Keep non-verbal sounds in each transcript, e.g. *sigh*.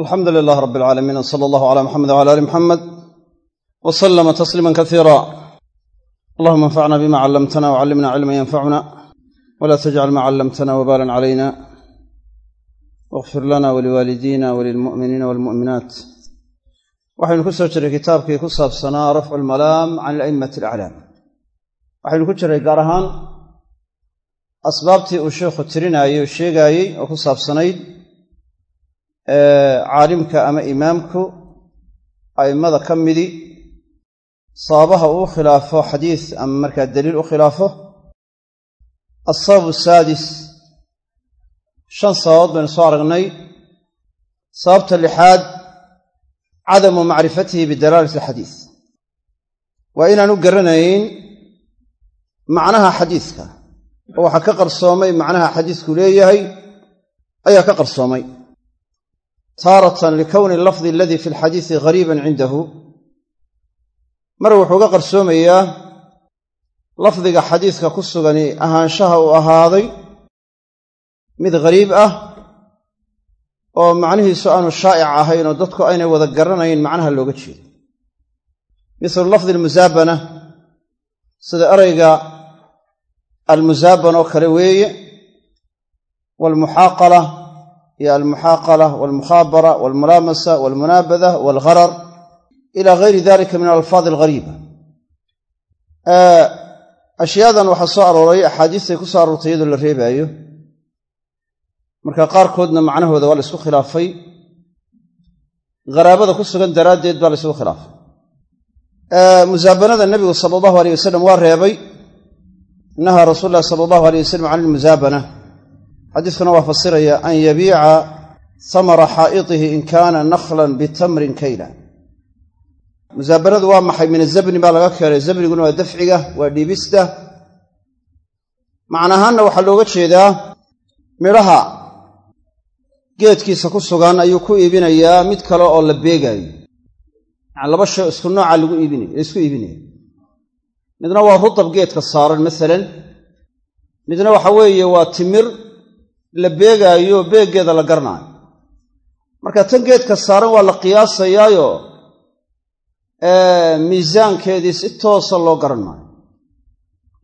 alxamdu lilaah rab alcaalamiin wsala allahu cala muxamed wcala ali muxamed wa salama tasliima kasiira allahuma anfacna bima callamtana wcallimna cilma yanfacuna wla tajcal ma callamtana wbalan calayna wاغfir lana waliwaalidina walilmu'miniina walmu'minaat waxaynu ku soo jiray kitaabkii ku saabsanaa rafcu almalaam can ala'immati alaclaam waxaynu ku jiray gaar ahaan asbaabtii uu sheikhu tirinaayey oo sheegaayey caalimka ama imaamku a'immada ka midi sababaha uu khilaafo xadiis ama markaa daliil u khilaafo asabab asaadis shan sababood baynu soo aragnay. Sababta lixaad cadamu macrifatihi bidalaalati alxadiis. Waa inaanu garanayn macnaha xadiiska. Oo waxaa ka qarsoomay macnaha xadiisku leeyahay ayaa ka qarsoomay taaratan likowni lafdi aladii fi alxadiisi ghariiban cindahu. Mar wuxuu ga qarsoomayaa lafdiga xadiiska ku sugani ahaanshaha uu ahaaday mid ghariib ah oo macnihiisu aanu shaa'ic ahayn oo dadku aynay wada garanayn macnaha looga jeedo. Mislu lafdi almusaabana sida erayga almusaaban oo kale weeye waalmuxaaqala iyo almuxaaqala waalmukhaabara waalmulaamasa waalmunaabada waalgharar ila gayri dalika min alalfaadi alghariiba. Ashyaadan waxaa soo arooray axaadiistay ku soo aroortay iyadoo la reebaayo. Marka qaarkoodna macnahooda waa la isku khilaafay. Haraabada ku sugan daraaddeed baa la isugu khilaafay. Musaabanada nebigu sala allahu aleyh wasalam waa reebay. Nahaa rasuul llahi sala allahu aleyh wasalam can ilmusaabana xadiiskuna waa fasiraya an yabiica samara xaa'itihi in kaana nakhlan bitamrin kayla. Musaabanadu waa maxay? Min azabni baa laga keenay. Zabniguna waa dafciga waa dhiibista. Macnahaanna waxaa looga jeedaa midhaha geedkiisa ku sugan ayuu ku iibinayaa mid kale oo la beegaayo yani laba shay isku nooca lagu iibinay la isku iibinaya midna waa rutab geedka saaran masalan midna waxa weeye waa timir la beegaayo beeggeeda la garanaayo marka tan geedka saaran waa la qiyaasayaayo miisaankeedii si toosa loo garan maayo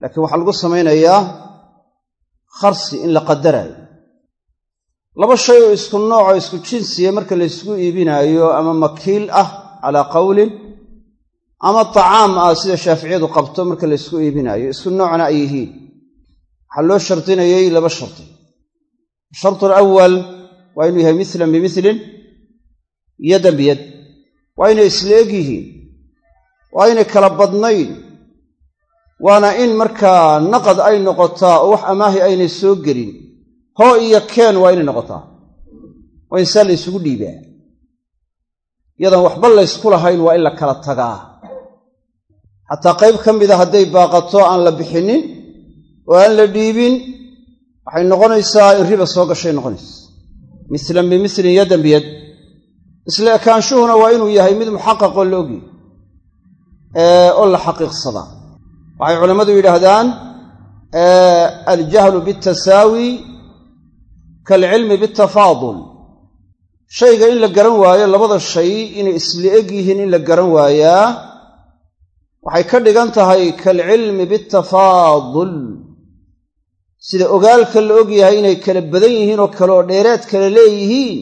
laakiin waxaa lagu samaynayaa kharsi in la qadaraayo laba shay oo isku noocoo isku jinsiya marka laysku iibinaayo ama makiil ah calaa qowlin ama tacaam ah sida shaaficiyadu qabto marka laysku iibinaayo isku noocna ay yihiin. Waxaa loo shardinayey laba shardi ashartu alawal waa inuu yahay milan bimilin yadan biyad waa inay isla eg yihiin waa inay kala badnayn waana in markaa naqad ay noqotaa oo wax amaahi aynay soo gelin hoo iyo keen waa inay noqotaa waa in saa la ysugu dhiibaa yadaan waxba laysku lahayn waa in la kala tagaa xataa qayb ka mida hadday baaqato aan la bixinin oo aan la dhiibin waxay noqonaysaa in riba soo gashay noqonaysa. Mislan bimislin yadan biyad isla ekaanshuhuna waa inuu yahay mid muxaqaqoo la ogyahy oo la xaqiiqsadaa waxay culammadu yidhaahdaan aljahlu bitasaawi kaalcilmi biatafaadul shayga in la garan waayo labada shay inay isla eg yihiin in la garan waayaa waxay ka dhigan tahay kaalcilmi biatafaadul sida ogaalka la og yahay inay kala badan yihiin oo kale oo dheeraad kale leeyihiin.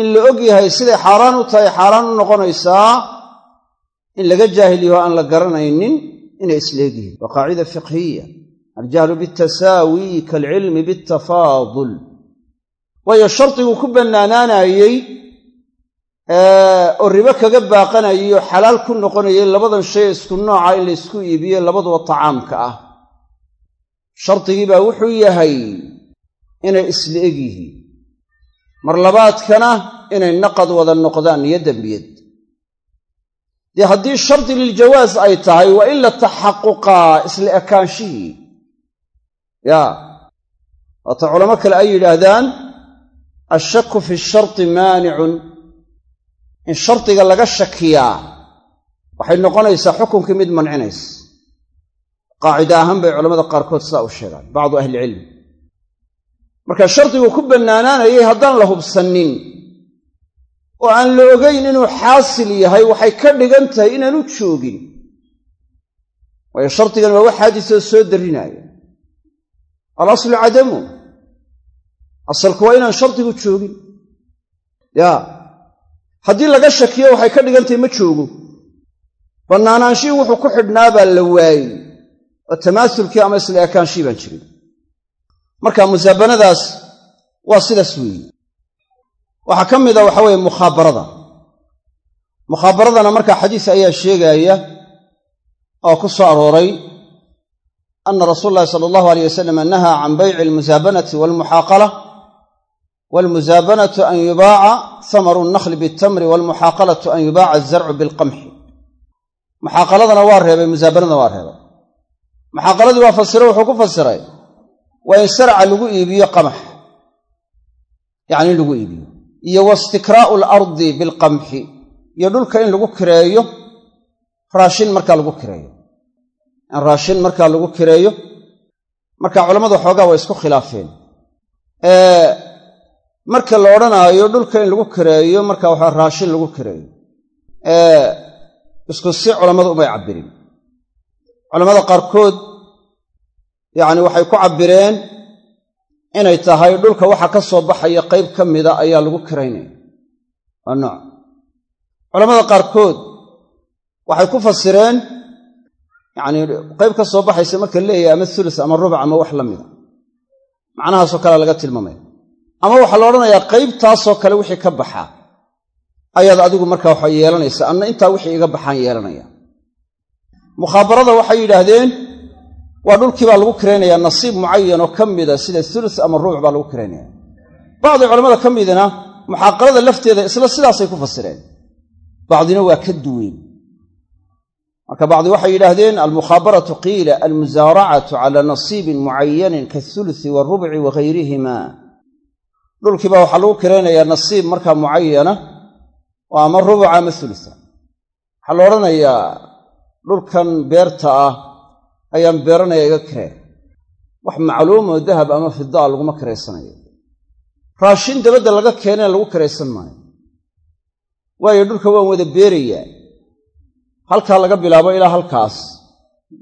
In la og yahay siday xaaraan u tahay xaaraan u noqonaysaa in laga jaahil yaho aan la garanaynin inay isla eg yihiin. Waa qaacida fiqhiya aljahlu bitasaawi kaalcilmi biatafaadul waayo shardiguu ku bannaanaanayey oo ribo kaga baaqanayay oo xalaal ku noqonayay labadan shay isku nooca in laysku iibiyo labaduba tacaamka ah shardigii baa wuxuu yahay inay isla eg yihiin. Mar labaadkana inay naqad wada noqdaan yadan biyad dee haddii shardi liljawaas ay tahay waa in la taxaquqaa isla ekaanshihii yaa waata culamo kale ay yidhaahdaan ashaku fi sharti maanicun in shardiga laga shakiyaa waxay noqonaysaa xukunkii mid mancinaysa qaacida ahaan bay culamada qaarkood sidaa u sheegaan bacdu ahlicilm marka shardigu ku bannaanaanayay haddaan la hubsanin oo aan la ogayn inuu xaasil yahay waxay ka dhigan tahay inaanu joogin. Waayo shardigan waa wax xaadisoo soo darrinaaya alaslu cadamu. Asalku waa inaan shardigu joogin. Ya haddii laga shakiyo waxay ka dhigan tahay ma joogo. Bannaanaanshihii wuxuu ku xidhnaa baa la waayey oo tamaasulkii ama isla ekaanshihii baan jirin. Marka musaabanadaas waa sidaas weeye. Waxaa ka mida waxa weeye mukhaabarada. Mukhaabaradana markaa xadiis ayaa sheegaaya oo ku soo arooray ana rasuula llahi sala allahu aleyh wasalam nahaa can bayci almusaabanati walmuxaaqala walmusaabanatu an yubaaca hamaru nnakli bitamri walmuxaaqalatu an yubaaca azarcu bilqamxi. Muxaaqaladana waa reebay musaabanadana waa reebay muxaaqaladii waa fasiro wuxuu ku fasiray waa in sarca lagu iibiyo qamax. Yacni in lagu iibiyo. Iyo waistikraa'u alardi bilqamxi iyo dhulka in lagu kireeyo raashin markaa lagu kireeyo. In raashin markaa lagu kireeyo marka culammadu xoogaa waa isku khilaafeen. Marka la odhanaayo dhulka in lagu kireeyo marka waxaa raashin lagu kireeyo. Isku si culammadu umay cabbirin culammada qaarkood yacni waxay ku cabbireen inay tahay dhulka waxa ka soo baxaya qayb ka mida ayaa lagu kiraynaya. Waa nooc. Culammada qaarkood waxay ku fasireen yacni qayb ka soo baxaysa marka leeyahay ama ulus ama rubac ama wax la mida. Macnahaasoo kalea laga tilmaamaya. Ama waxaa la odhanayaa qaybtaasoo kale wixii ka baxaa ayaad adigu markaa waxa yeelanaysa anna intaa wixii iga baxaan yeelanaya mukhaabarada waxay yidhaahdeen waa dhulkii baa lagu kiraynayaa nasiib mucayan oo ka mida sida ulus ama rubuc baa lagu kiraynaya bacdi culamada ka midina muxaaqarada lafteeda isla sidaasay ku fasireen. Bacdina waa ka duween marka bacdi waxay yidhaahdeen almukhaabaratu qiila almusaaracatu cala nasiibin mucayanin kaulsi warubci wagayrihima dhulkii baa waxaa lagu kiraynayaa nasiib markaa mucayana oo ama rubuca ama ulusa waxaa la odhanayaa dhulkan beerta ah ayaan beeranaya iga kireen wax macluumoo dahab ama fidaa laguma kiraysanayo. Raashin dabadda laga keenana lagu kiraysan maayo. Waayo dhulka waan wada beerayaa. Halkaa laga bilaabo ilaa halkaas.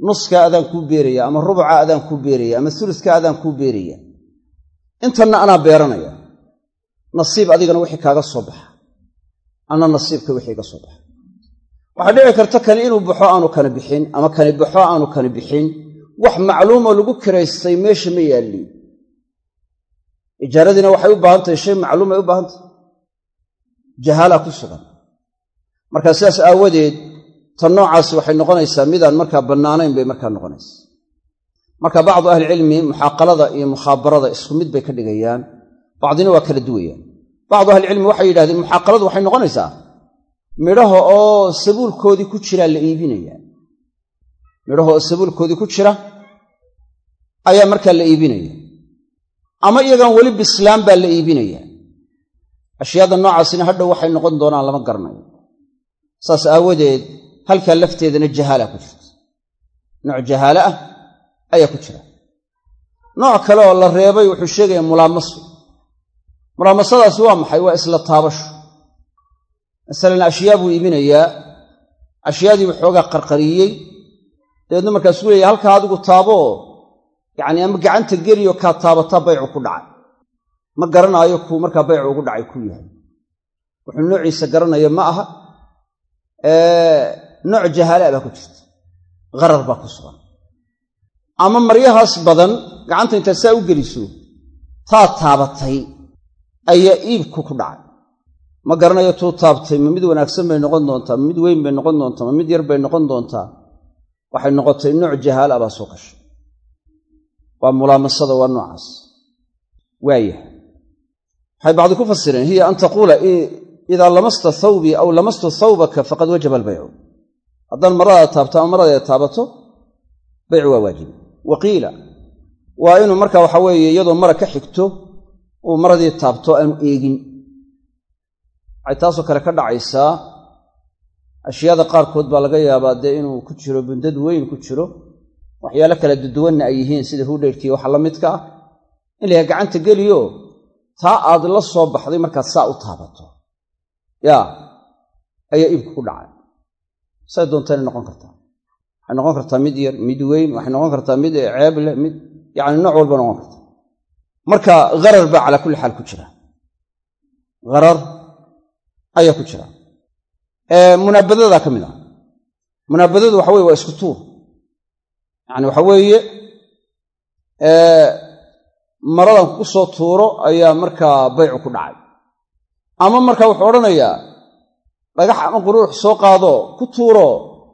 Nuskaa adaan kuu beeraya ama rubuca adaan kuu beeraya ama uluska adaan kuu beeraya intanna anaa beeranaya nasiib adigana wixii kaaga soo baxa. Anna nasiibka wixii iga soo baxa waxaa dhici karta kani inuu baxo aanu kani bixin ama kani baxo aanu kani bixin. Wax macluumoo lagu kiraystay meesha ma yaalliin ijaaradina waxay u baahan tahay shay macluumay u baahan tahay jahaalaa ku sugan. Marka sidaas aawadeed tan noocaasi waxay noqonaysaa midaan markaa bannaanayn bay markaa noqonaysaa. Marka bacdu ahlicilmi muxaaqalada iyo mukhaabarada isku mid bay ka dhigayaan. Bacdina waa kala duwayaan. Bacdu ahlicilmi waxay yidhahdeen muxaaqaladu waxay noqonaysaa midhaha oo sabuulkoodii ku jiraa la iibinayaa midhaha oo sabuulkoodii ku jira ayaa markaa la iibinaya. Ama iyagaan weli bislaan baa la iibinayaa ashyaada noocaasina hadhow waxay noqon doonaan lama garanayo. Saas aawadeed halkaa lafteedana jahaala ku jirta. Nooc jahaale ah ayaa ku jira. Nooc kale oo la reebay wuxuu sheegaya mulaamasu. Mulaamasadaasi waa maxay? Waa isla taabasho masalan ashyaa buu iibinayaa. Ashyaadii waxoogaa qarqariyey. Dabeedna markaasuu leeyahy halkaa adigu taaboo yacni ama gacanta geliyo kaa taabataa baycu ku dhacay. Ma garanaayo kuu markaa baycu ugu dhacay ku yahay. Wuxuu noociisa garanaya ma aha. Nooc jahaala baa ku jirta. Gharar baa ku sugan. Ama maryahaas badan gacanta intaad saa u geliso taa taabatay ayaa iibku ku dhacay ma garanayo tuu taabtay ma mid wanaagsan bay noqon doontaa ma mid weyn bay noqon doontaa ma mid yar bay noqon doontaa. Waxay noqotay nooc jahaala baa soo gashay waa mulaamasada waa noocaas. Waayah waxay bacdi ku fasireen hiya an taquula idaa lamasta thawbii aw lamastu thawbaka faqad wajaba albaycu haddaan maradaada taabto ama maradeeda taabato baycu waa waajibi wa qiila waa inuu marka waxa weeye iyadoo mara ka xigto uu maradii taabto aanu eegin waxay taasoo kale ka dhacaysaa ashyaada qaarkood baa laga yaabaa dee inuu ku jiro bundad weyn ku jiro waxyaalo kala duduwanna ay yihiin sida huudheyrkii waxa la midka ah. In layaha gacanta geliyo taa aad la soo baxday markaad saa u taabato. Yaa ayaa iibka ku dhacay. Say doontaynay noqon kartaa. Waxay noqon kartaa mid yar mid weyn waxay noqon kartaa mid ceeb leh mid yacni nooc walba noqon karta. Marka gharar baa calaa kulli xaal ku jira. Gharar ayaa ku jira. Munaabadadaa ka mid ah. Munaabadadu waxa weye waa isku tuur. Yacni waxa weeye maradan ku soo tuuro ayaa markaa baycu ku dhacay. Ama markaa wuxuu odhanayaa dhagax ama quruux soo qaado ku tuuro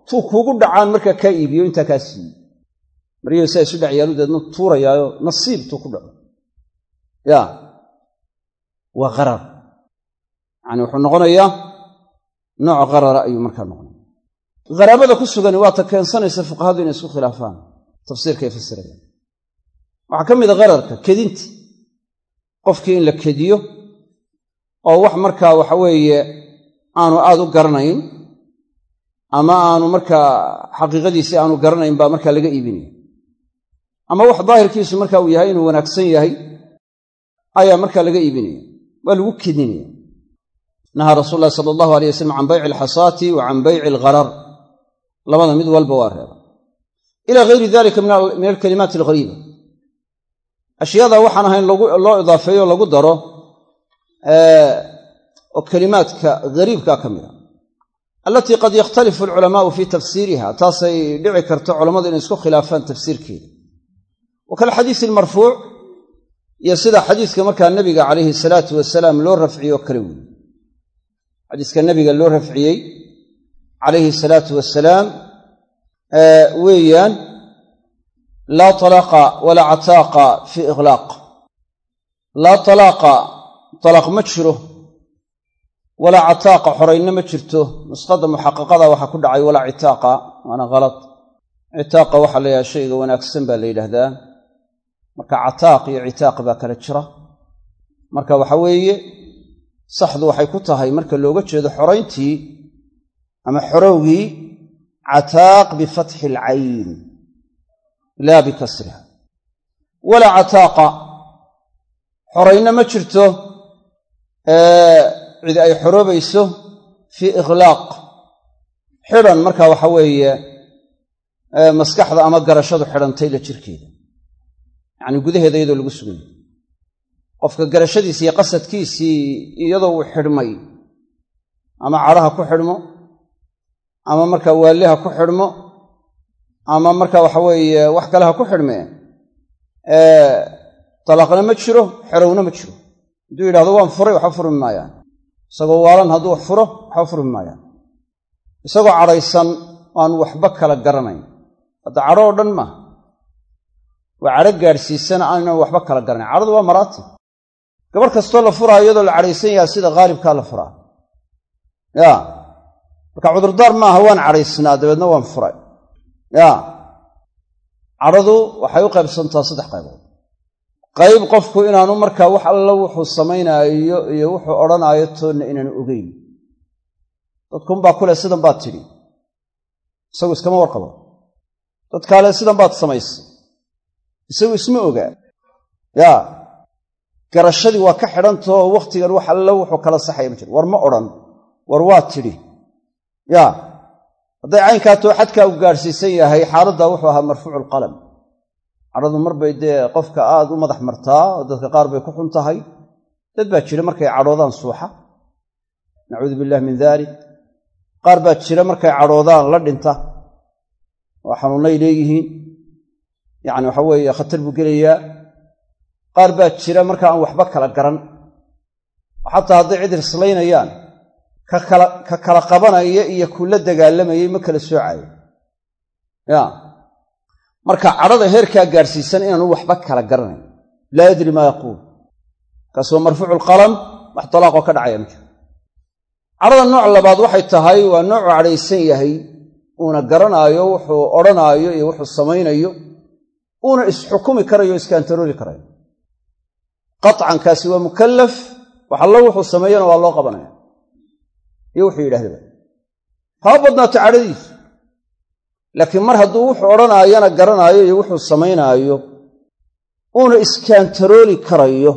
tuu kuugu dhacaan markaa kaa iibiyo intaa kaa siiye maryahu saa isu dhacyaalu deedna tuurayaayo nasiib tuu ku dhaco. Ya waa qarar yacani wuxuu noqonayaa nooc qarara ayuu markaa noqonaya. Qaraabada ku sugani waa ta keensanaysa fuqahadu inay isku khilaafaan tafsiirkay fasirayaan waxaa ka mida qararka kedinti qofkii in la kediyo oo wax markaa waxa weeye aanu aad u garanayn ama aanu markaa xaqiiqadiisii aanu garanayn baa markaa laga iibinaya. Ama wax daahirkiisu marka uu yahay inuu wanaagsan yahay ayaa markaa laga iibinaya. Waa lagu kedinaya nahaa rasuul ulahi sala allahu alay wasalam can bayci alxasaati wa can bayci algharar labada mid walba waa reeba ila gayri dalika min alkalimaati alghariiba ashyaada waxaan ahayn loo idaafeeyo lagu daro oo kelimaadka gariibka ka mid a allatii qad yakhtalifu alculamaau fii tafsiiriha taasay dhici karto culammadu inay isku khilaafaan tafsiirkeeda wa kalxadiisi almarfuuc iyo sida xadiiska markaa nebiga calayhi salaatu wasalaam loo rafciyo kale weyi xadiiska nebiga loo rafciyey calayhi salaatu wasalaam weeyaan laa talaaqa walaa cataaqa fii iqlaaq. Laa talaaqa talaaq ma jiro. Walaa cataaqa xoraynna ma jirto. Nusqadda muxaqaqada waxaa ku dhacay walaa citaaqa waana halad citaaqa waxaa la yidhaha shayga wanaagsan baa la yidhaahdaa. Marka cataaq iyo citaaq baa kala jira. Marka waxa weeye saxdu waxay ku tahay marka looga jeedo xorayntii ama xorowgii cataaq bifatxi alcayn laa bikasriha. Walaa cataaqa xoraynna ma jirto cid ay xoroobayso fii ikhlaaq. Xidhan marka waxa weeye maskaxda ama garashadu xidhantay la jirkeeda. Yacni gudaheeda iyadoo lagu suganya qofka garashadiisii iyo qasadkiisii iyadoo uu xidhmay ama cadhaha ku xidhmo ama markaa waaliha ku xidhmo ama marka waxa weeye wax kale ha ku xidhmee talaaqna ma jiro xerowna ma jiro. Hadduu yidhahdo waan furay waxba furmi maayaan. Isagoo waalan hadduu wax furo waxba furmi maayaan. Isagoo cadhaysan aan waxba kala garanayn. Hadda cadho oo dhan maaha waa cadho gaadhsiisana aanan waxba kala garanayn. Cadhadu waa maraatib gabadh kastoo la furaa iyadoo la cadhaysan yaha sida haalibkaa la furaa. Ya. Marka cudurdaar maaha waan cadhaysnaa dabeedna waan furay. Ya. Cadhadu waxay u qaybsantaa saddex qaybood. Qayb qofku inaanu markaa wax alla wuxuu samaynaayo iyo wuxuu odhanaayo toonna inaanu ogeyn. Dadkunbaa kule sidan baad tidhi. Isagu iskama warqabo. Dad kaale sidan baad samaysay isagu isma ogaa yaa garashadii waa ka xidhantaoo wakhtigan wax alla wuxuu kala saxaya ma jiro. War ma odhan. War waa tidhi. Yaa hadday caynkaa too xadkaa u gaadhsiisan yahay xaaladdaa wuxuu ahaa marfuucu alqalam cadhadu mar dee qofka aad u madax martaa oo dadka qaar bay ku xun tahay. Dad baa jira markay cadhoodaan suuxa. Nacuudu billahi min dalik qaar baa jira markay cadhoodaan la dhinta. Oo xanuunnay leeyihiin. Yacni waxa weeye khatar buu gelayaa qaar baa jira marka aan waxba kala garan. Xataa hadday cid rislaynayaan ka kala qabanaya iyo kula dagaalamayay ma kala soocayo. Ya. Marka cadhada heerkaa gaadhsiisan inaanu waxba kala garanayn. Laa yadri maa yaquul. Kaas marfuucu lqalam wax talaaqoo ka dhacaya ma jiro. Cadhada nooc labaad waxay tahay waa noocu cadhaysan yahay uuna garanaayo wuxuu odhanaayo iyo wuxuu samaynayo uuna isxukumi karayo o iskaantarooli karayo qacankaasi waa mukallaf wax allo wuxuu sameeyana waa loo qabanaya. Iyo wuxuu yidhahdaba haba badnaato cadhadiisu laakiin mar hadduu wuxuu odhanaayana garanaayo iyo wuxuu samaynaayo uuna iskaantarooli karayo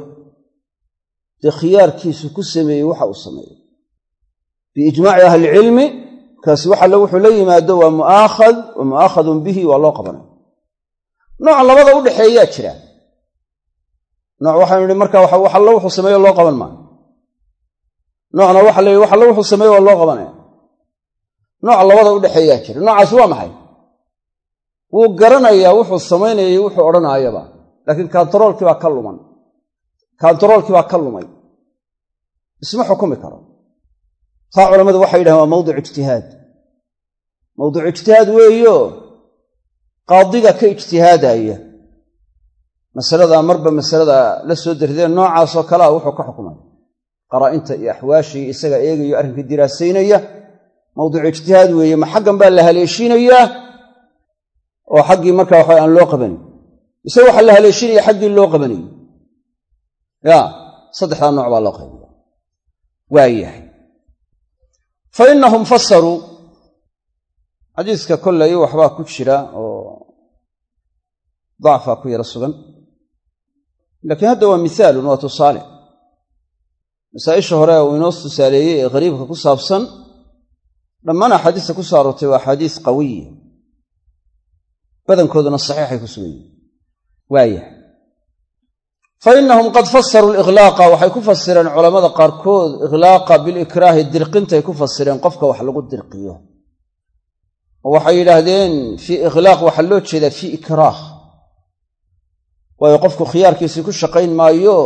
dee khiyaarkiisu ku sameeyey waxa uu sameeyo biijmaaci ahlicilmi kaasi wax alle wuxuu la yimaado waa mu'aakhad wa mu'aakhadun bihi waa loo qabanaya. Nooc labada u dhexeeyaa jira nooc waxaynu idhi marka wax allo wuxuu sameeyo loo qaban maayo. Noocna waxa la yidhi wax allo wuxuu sameeyo waa loo qabanaya nooc labada u dhexeeyaa jira. Noocaasi waa maxay? Wuu garanayaa wuxuu samaynayay wuxuu odhanaayaba. Laakiin kantaroolkii baa ka luman. Kantaroolkii baa ka lumay. Isma xukumi karo. Taa culammadu waxay yidhahen waa mawdic ijtihaad. Mawdic ijtihaad weeyo. Qaadiga ka ijtihaadaya masaladaa marba masalada la soo dardeen noocaasoo kalea wuxuu ka xukumaya qaraa'inta iyo axwaashii isaga eegayo arrinkii diraasaynaya mawdic ijtihaad weeye ma xaggan baa la haleeshiinayaa? Oo xaggii marka waxa aan loo qabanayn mise waxaa la haleeshinaya xaggii loo qabanayey ya saddexdaa nooc baa loo qaybiya waayahay fa fasaruu xadiiska kollay waxbaa ku jira oo dacfaa ku yaro sugan laakiin hadda waa mihaalun waa tusaale. Masaa'isha hore uu inoo tusaaleeyey ee qariibka ku saabsan dhammaan axaadiista ku soo aroortay waa axaadiis qawiya badankooduna saxiixay ku sugan yihiin waayahay fa innahum qad fasaruu liqlaaqa waxay ku fasireen culammada qaarkood iqlaaqa bilikraahi dirqintay ku fasireen qofka wax lagu dirqiyo. Oo waxay yidhaahdeen fii ikhlaaq waxaa loo jeedaa fii ikraah waayo qofku khiyaarkiisii ku shaqayn maayo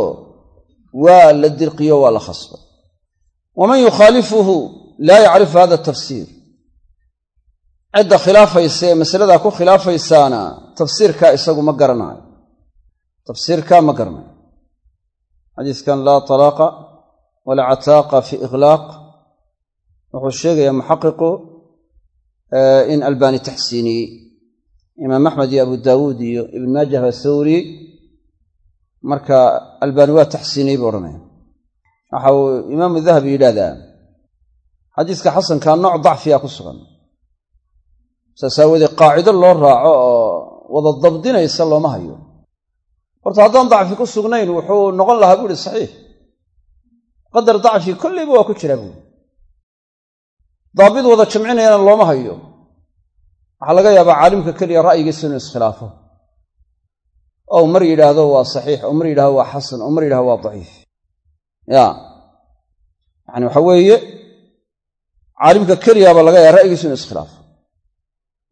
waa la dirqiyo waa la khasbay waman yukhaalifuhu laa yacrifu hada tafsiir cidda khilaafaysa ee masaladaa ku khilaafaysaana tafsiirkaa isagu ma garanaayo tafsiirkaa ma garanayo xadiiskan laa talaaqa walaa cataaqa fi ikhlaaq wuxuu sheegayaa muxaqiqu in albaani taxsiiniyey imaam axmed iyo abu daawuud iyo ibn maajah baa marka albaani waa taxsiiniyey buu odhanaya. Waxa uu imaamu dahabi yidhahdaa xadiiska xasankaa nooc dacfiya ku sugan. Saas aawoodee qaacido loo raaco oo wada dabdinaysa looma hayo. Horta haddaan dacfi ku sugnayn wuxuu noqon lahaa buu ihi saxiix. Qadar dacfi kollayba waa ku jiraa buuri daabid wada jamcinayana looma hayo waxaa laga yaabaa caalimka keliya ra'yigiisa inuu iskhilaafo. Ou mar yidhaahdo waa saxiix oo mar yidhahdo waa xasan oo mar yidhahdo waa daciif. Ya. Yacani waxa weeye caalimka keliyaaba laga yaaba ra'yigiisu inuu iskhilaafo.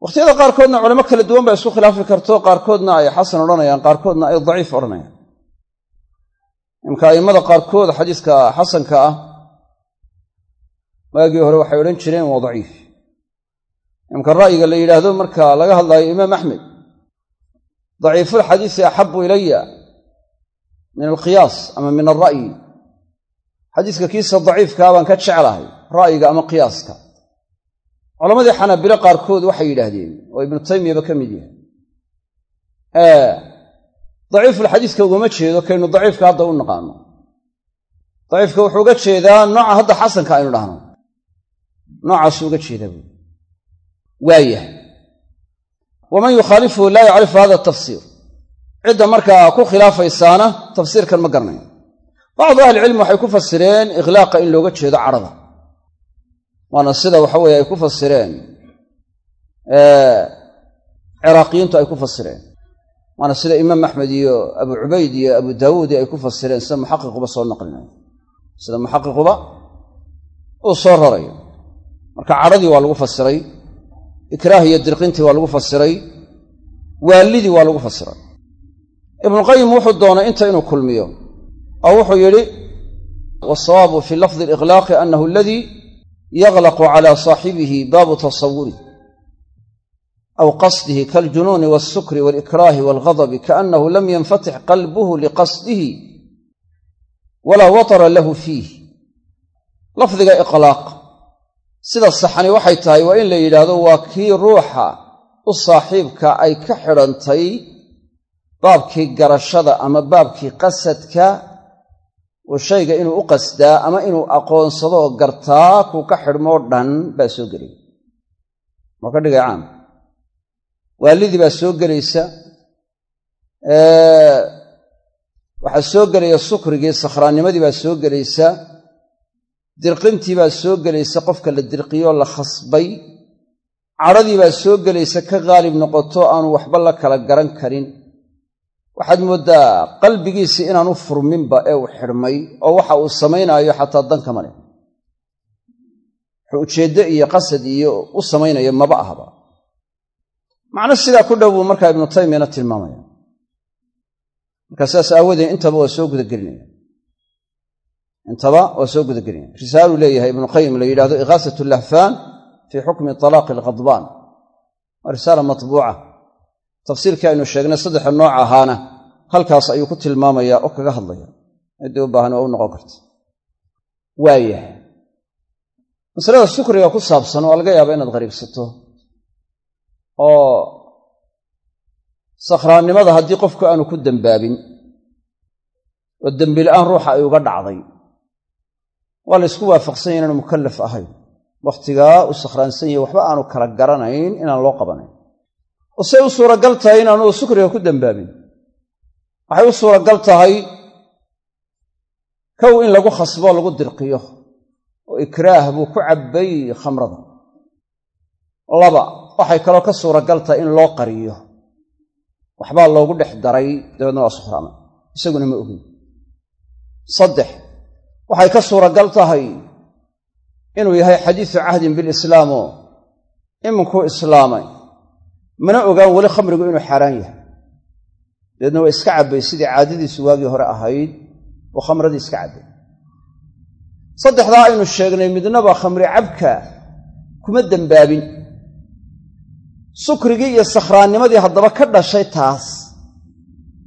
Wakhtiyada qaarkoodna culamo kala duwan baa isku khilaafi karto qaarkoodna ay xasan odhanayaan qaarkoodna ay daciif odhanayaan. Imka a'immada qaarkood xadiiska xasanka ah waagii hore waxay odhan jireen waa daciif imka ra'yiga la yidhaahdo marka laga hadlaayo imaam axmed daciifulxadiisi axabu ilaya min alqiyaas ama min alra'yi xadiiska kiisa daciifkaa baan ka jeclahay ra'yiga ama qiyaaska. Culammadii xanaabilo qaarkood waxay yidhaahdeen oo ibnu taymiyaba ka mid yahay daciifulxadiiska ugama jeedo kaynu daciifka hadda u naqaano. Daciifka wuxuu uga jeedaa nooca hadda xasanka aynu dhahno. Noocaasuu uga jeedaa buui waayahay waman yukhaalifuhu laa yacrifu hada tafsiir cidda markaa ku khilaafaysaana tafsiirkan ma garanayo bacdu ahlicilmi waxay ku fasireen ikhlaaqa in looga jeedo cadhada waana sida waxa weye ay ku fasireen ciraaqiyiintu ay ku fasireen waana sida imaam axmed iyo abu cubayd iyo abu daawuud ay ku fasireen sida muxaqiquba soo naqlinayo sida muxaqiquba uu soo rarayo marka cadhadii waa lagu fasiray ikraah iyo dirqintii waa lagu fasiray waalidii waa lagu fasiray. Ibnuqayim wuxuu doonay inta inuu kulmiyo oo wuxuu yidhi wasawaabu fi lafdi aliqlaaqi annahu aladii yaglaqu cala saaxibihi baabu tasawuri aw qasdihi kaaljunuuni walsukri waalikraahi waalghadabi kaannahu lam yanfatix qalbuhu liqasdihi walaa watara lahu fiih. Lafdiga iqlaaq sida saxani waxay tahay waa in la yidhaahdo waa kii ruuxa u saaxiibka ay ka xidhantay baabkii garashada ama baabkii qasadka oo shayga inuu u qasdaa ama inuu aqoonsado oo gartaa kuu ka xidhmoo dhan baa soo gelaya moo ka dhigay caam? Waalidii baa soo gelaysa. Waxaa soo gelaya sukrigii sakhraannimadii baa soo gelaysa dirqintii baa soo gelaysa qofka la dirqiyoo la khasbay cadhadii baa soo gelaysa ka qaalib noqoto aanu waxba la kala garan karin. Waxaad mooddaa qalbigiisii inaanu furminba ee uu xidhmay oo waxa uu samaynaayo xataa dankama leh. Wuxuu ujeeddo iyo qasad iyo u samaynayo maba ahba macno sidaa ku dhow buu markaa ibnu taymiyana tilmaamaya markaa sidaas aawadeed intaba waa soo gudagelinaya intaba waa soo gudagelinaya risaaluu leeyahay ibnuqayim la yidhahdo ikhaasat lahfaan fii xukmi talaaqi alkhadbaan waa risaala matbuuca. Tafsiirkii aynu sheegnay saddexa nooc ahaana. Halkaas ayuu ku tilmaamaya oo kaga hadlaya. Ciddii u baahan waa u noqon karta. Waayahay masalada sukriga ku saabsan waa laga yaaba inaad qariibsato oo sakhraannimada haddii qofku aanu ku dembaabin oo dembila'aan ruuxa ay uga dhacday waa la ysku waafaqsan yahy inaanu mukallaf ahayn wakhtigaa u sakhraansan yahay waxba aanu kala garanayn inaan loo qabanayn. Oo say u suuragal tahay inaanu sukriga ku dembaabin waxay u suuragal tahay kow in lagu khasbo lagu dirqiyo. Oo ikraah buu ku cabbay khamrada. Laba waxay kaloo ka suuragal tahay in loo qariyo. Waxbaa loogu dhex daray dabeedna waa sukhraamay isaguna ma ogin saddex waxay ka suuragal tahay inuu yahay xadiisu cahdin bilislaamoo iminkuu islaamay. Mana ogaan weli khamrigu inuu xaaraan yahay. Dabeedna waa iska cabbay sidii caadadiisu waagii hore ahayd. Oo khamradii iska cabbay. Saddexdaa aynu sheegnay midnaba khamri cabka kuma dembaabin. Sukrigii iyo sakhraannimadii haddaba ka dhashay taas.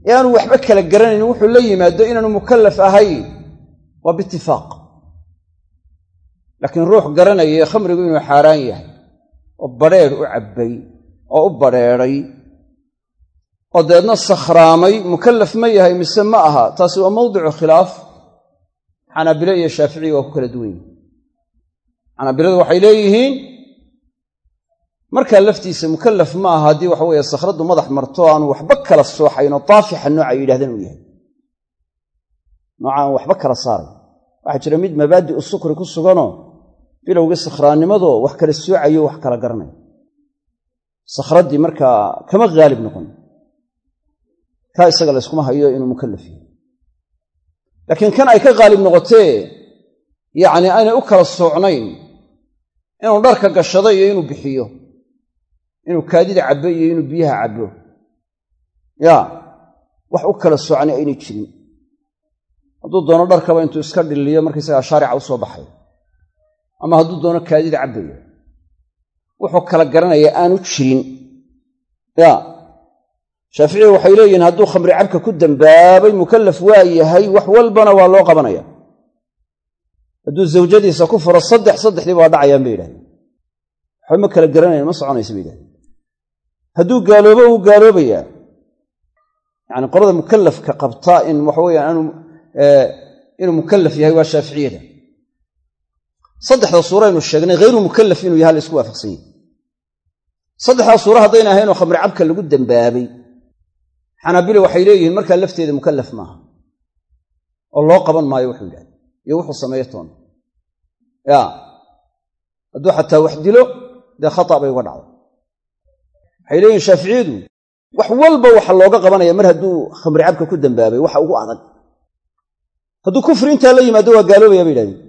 Ee aanu waxba kala garanayn wuxuu la yimaado inaanu mukallaf ahayn waa biitifaaq laakiin ruux garanaya khamrigu inuu xaaraan yahay oo badrheer u cabbay oo u badrheedhay oo dabeedna sakhraamay mukallaf ma yahay mise ma aha. Taasi waa mawdicu khilaaf. Xanaabilo iyo shaaficiya waa ku kala duwan yihiin xanaabiladu waxay leeyihiin markaa laftiisa mukallaf ma aha haddii waxa weeye sakhraddu madax marto aanu waxba kala sooxayn oo daafixa nooca ay yidhahdeen uu yahay nooca aan waxba kala saaray. Waxaa jira mid mabaadi u sukri ku suganoo bilowgii sakhraannimadoo wax kala soocayo wax kala garanaya sakhraddii markaa kama haalib noqon. Kaa isaga layskuma hayo inuu mukallaf yahay. Laakiin kan ay ka haalib noqotee yacni aynay u kala soocnayn inuu dharka gashado iyo inuu bixiyo inuu kaadida cabbo iyo inuu biyaha cabbo. Yaa wax u kala soocnay aynay jirin hadduu doono dharkaba intuu iska dhilliyo markaysagaa shaarica u soo baxay. Ama hadduu doono kaadida cabbayo wuxuu kala garanaya aanu jirin. Yaa shaaficiya waxay leeyihiin hadduu khamri cabka ku dambaabay mukallaf waa yahay wax walbana waa loo qabanaya. Hadduu zawjadiisa ku furo saddex saddexdii waa dhacayaan bay yidhahdeen. Waxba ma kala garanayan ma soconaysa bay yidhahdeen. Hadduu gaaloobo wuu gaaloobayaa. Yacani qolada mukallafka qabta in waxaweyaan aanu inuu mukallaf yahay waa shaaficiyada. Saddexda suuraynu sheegnay hayru mukallaf inuu yaha la waafaqsan yahy saddexdaa suura haddayna ahaynoo khamri cabka lagu dambaabay xanaabilo waxay leeyihiin markaa lafteeda mukallaf maaha. Oo loo qaban maayo wuxuu yidhahda iyo wuxuu sameeyo toona yaa hadduu xataa wax dilo dee khata bay uga dhacday. Waxay leeyihiin shaaficiyadu wax walba waxa looga qabanaya mar hadduu khamri cabka ku dambaabay waxa ugu adag hadduu kufri intaa la yimaado waa gaaloobaya bay yidhahdeen.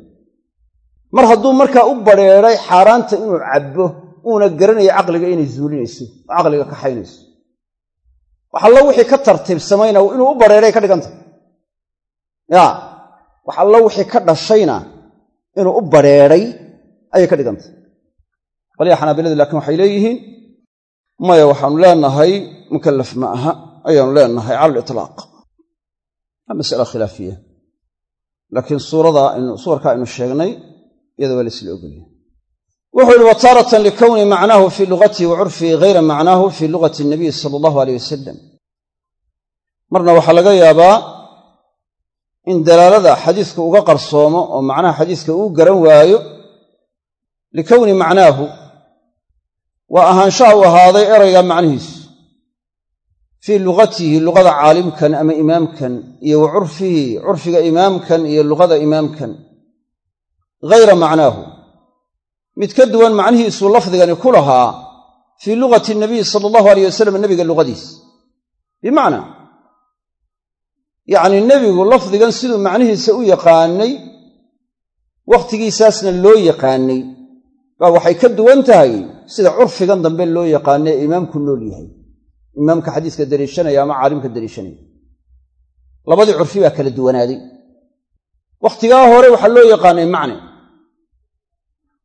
Mar hadduu markaa u badrheeray xaaraanta inuu cabbo uuna garanayo caqliga inay zuulinayso oo caqliga kaxaynayso wax allo wixii ka tartiibsamayna inuu u badrheeray ka dhigantah ya wax allo wixii ka dhashayna inuu u badrheeray ayay ka dhigantah qolyaha xanaabiladu laakiin waxay leeyihiin maya waxaanu leenahay mukallaf ma aha ayaanu leenahay cala litlaaq waa masala khilaafiya laakiin suwarka aynu sheegnay iyada waa laisla ogolyahay. Wuxuu yihi wa taaratan likowni macnaahu fii lugatihi wa curfihi hayra macnaahu fii lugati nabiy sala allahu aleyh wasalam marna waxaa laga yaabaa in dalaalada xadiiska uga qarsoomo oo macnaha xadiiska uu garan waayo likowni macnaahu waa ahaanshaha u ahaaday erayga macnihiisu fii lugatihi luqada caalimkan ama imaamkan iyo wa curfihi curfiga imaamkan iyo luqada imaamkan hayra macnaahu. Mid ka duwan macnihiisuu lafdigani ku lahaa fii lugati nabiy sala allahu aleyh wasalam nebiga luqadiis bimacnaa yacnii nebigu lafdigan siduu macnihiisa u yaqaanay wakhtigiisaasna loo yaqaanay baa waxay ka duwan tahay sida curfigan dambe loo yaqaanay imaamku nool yahay imaamka xadiiska daliishanaya ama caalimka daliishanaya labadii curfi baa kala duwanaaday. Wakhtigaa hore waxaa loo yaqaanay macne.